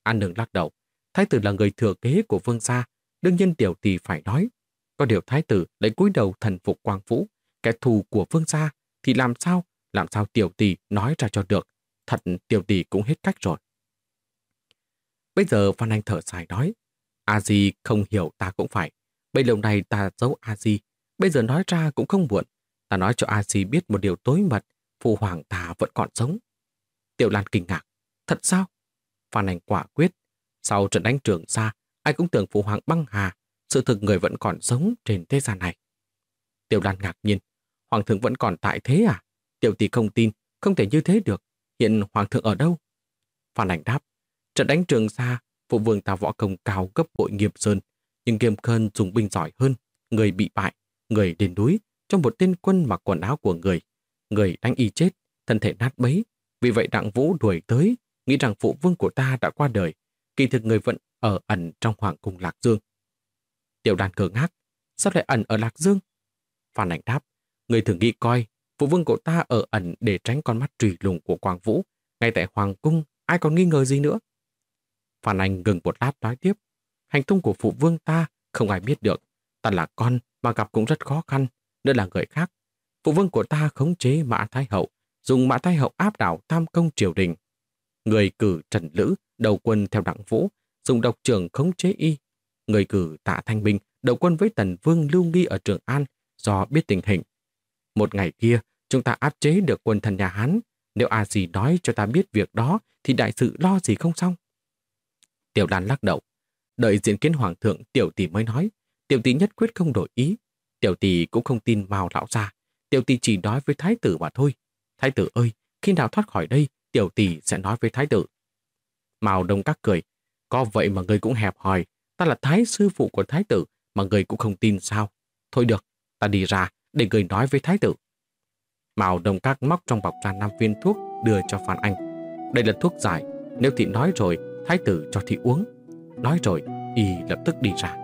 An nương lắc đầu, thái tử là người thừa kế của vương gia, đương nhiên tiểu tỷ phải nói. Có điều thái tử lấy cúi đầu thần phục quang vũ, kẻ thù của vương gia, thì làm sao, làm sao tiểu tỷ nói ra cho được. Thật tiểu tỷ cũng hết cách rồi. Bây giờ Phan Anh thở dài nói, a di không hiểu ta cũng phải. Bây lâu này ta giấu a di, bây giờ nói ra cũng không muộn. Ta nói cho a di biết một điều tối mật, phụ hoàng ta vẫn còn sống. Tiểu Lan kinh ngạc, thật sao? Phan Anh quả quyết, sau trận đánh trường xa, ai cũng tưởng phụ hoàng băng hà, sự thực người vẫn còn sống trên thế gian này. Tiểu Lan ngạc nhiên, hoàng thượng vẫn còn tại thế à? Tiểu tỷ không tin, không thể như thế được. Hiện hoàng thượng ở đâu? Phan ảnh đáp, trận đánh trường xa, phụ vương ta võ công cao gấp bội nghiêm sơn, nhưng nghiêm khơn dùng binh giỏi hơn, người bị bại, người đến núi, trong một tên quân mặc quần áo của người. Người đánh y chết, thân thể nát bấy. Vì vậy đặng vũ đuổi tới, nghĩ rằng phụ vương của ta đã qua đời. Kỳ thực người vẫn ở ẩn trong hoàng cung Lạc Dương. Tiểu đàn cờ ngác, sao lại ẩn ở Lạc Dương? Phan Ảnh đáp, người thử nghĩ coi, phụ vương của ta ở ẩn để tránh con mắt trùy lùng của Quang Vũ. Ngay tại hoàng cung, ai còn nghi ngờ gì nữa? Phan Anh ngừng một lát nói tiếp, hành tung của phụ vương ta không ai biết được. Ta là con mà gặp cũng rất khó khăn, nữa là người khác. Phụ vương của ta khống chế Mã Thái Hậu, dùng Mã Thái Hậu áp đảo tam công triều đình. Người cử Trần Lữ, đầu quân theo đặng vũ, dùng độc trưởng khống chế y. Người cử tạ Thanh Bình, đầu quân với tần vương lưu nghi ở Trường An do biết tình hình. Một ngày kia, chúng ta áp chế được quân thần nhà Hán. Nếu a gì nói cho ta biết việc đó, thì đại sự lo gì không xong. Tiểu Lan lắc đầu. Đợi diễn kiến hoàng thượng, tiểu tỷ mới nói. Tiểu tỷ nhất quyết không đổi ý. Tiểu tỷ cũng không tin vào lão già. Tiểu tỷ chỉ nói với thái tử mà thôi. Thái tử ơi, khi nào thoát khỏi đây, tiểu tỷ sẽ nói với thái tử. Mao Đông Các cười. Có vậy mà người cũng hẹp hòi. Ta là thái sư phụ của thái tử, mà người cũng không tin sao. Thôi được, ta đi ra để người nói với thái tử. Mao Đông Các móc trong bọc ra năm viên thuốc đưa cho Phan Anh. Đây là thuốc giải. Nếu thị nói rồi, thái tử cho thị uống. Nói rồi, y lập tức đi ra.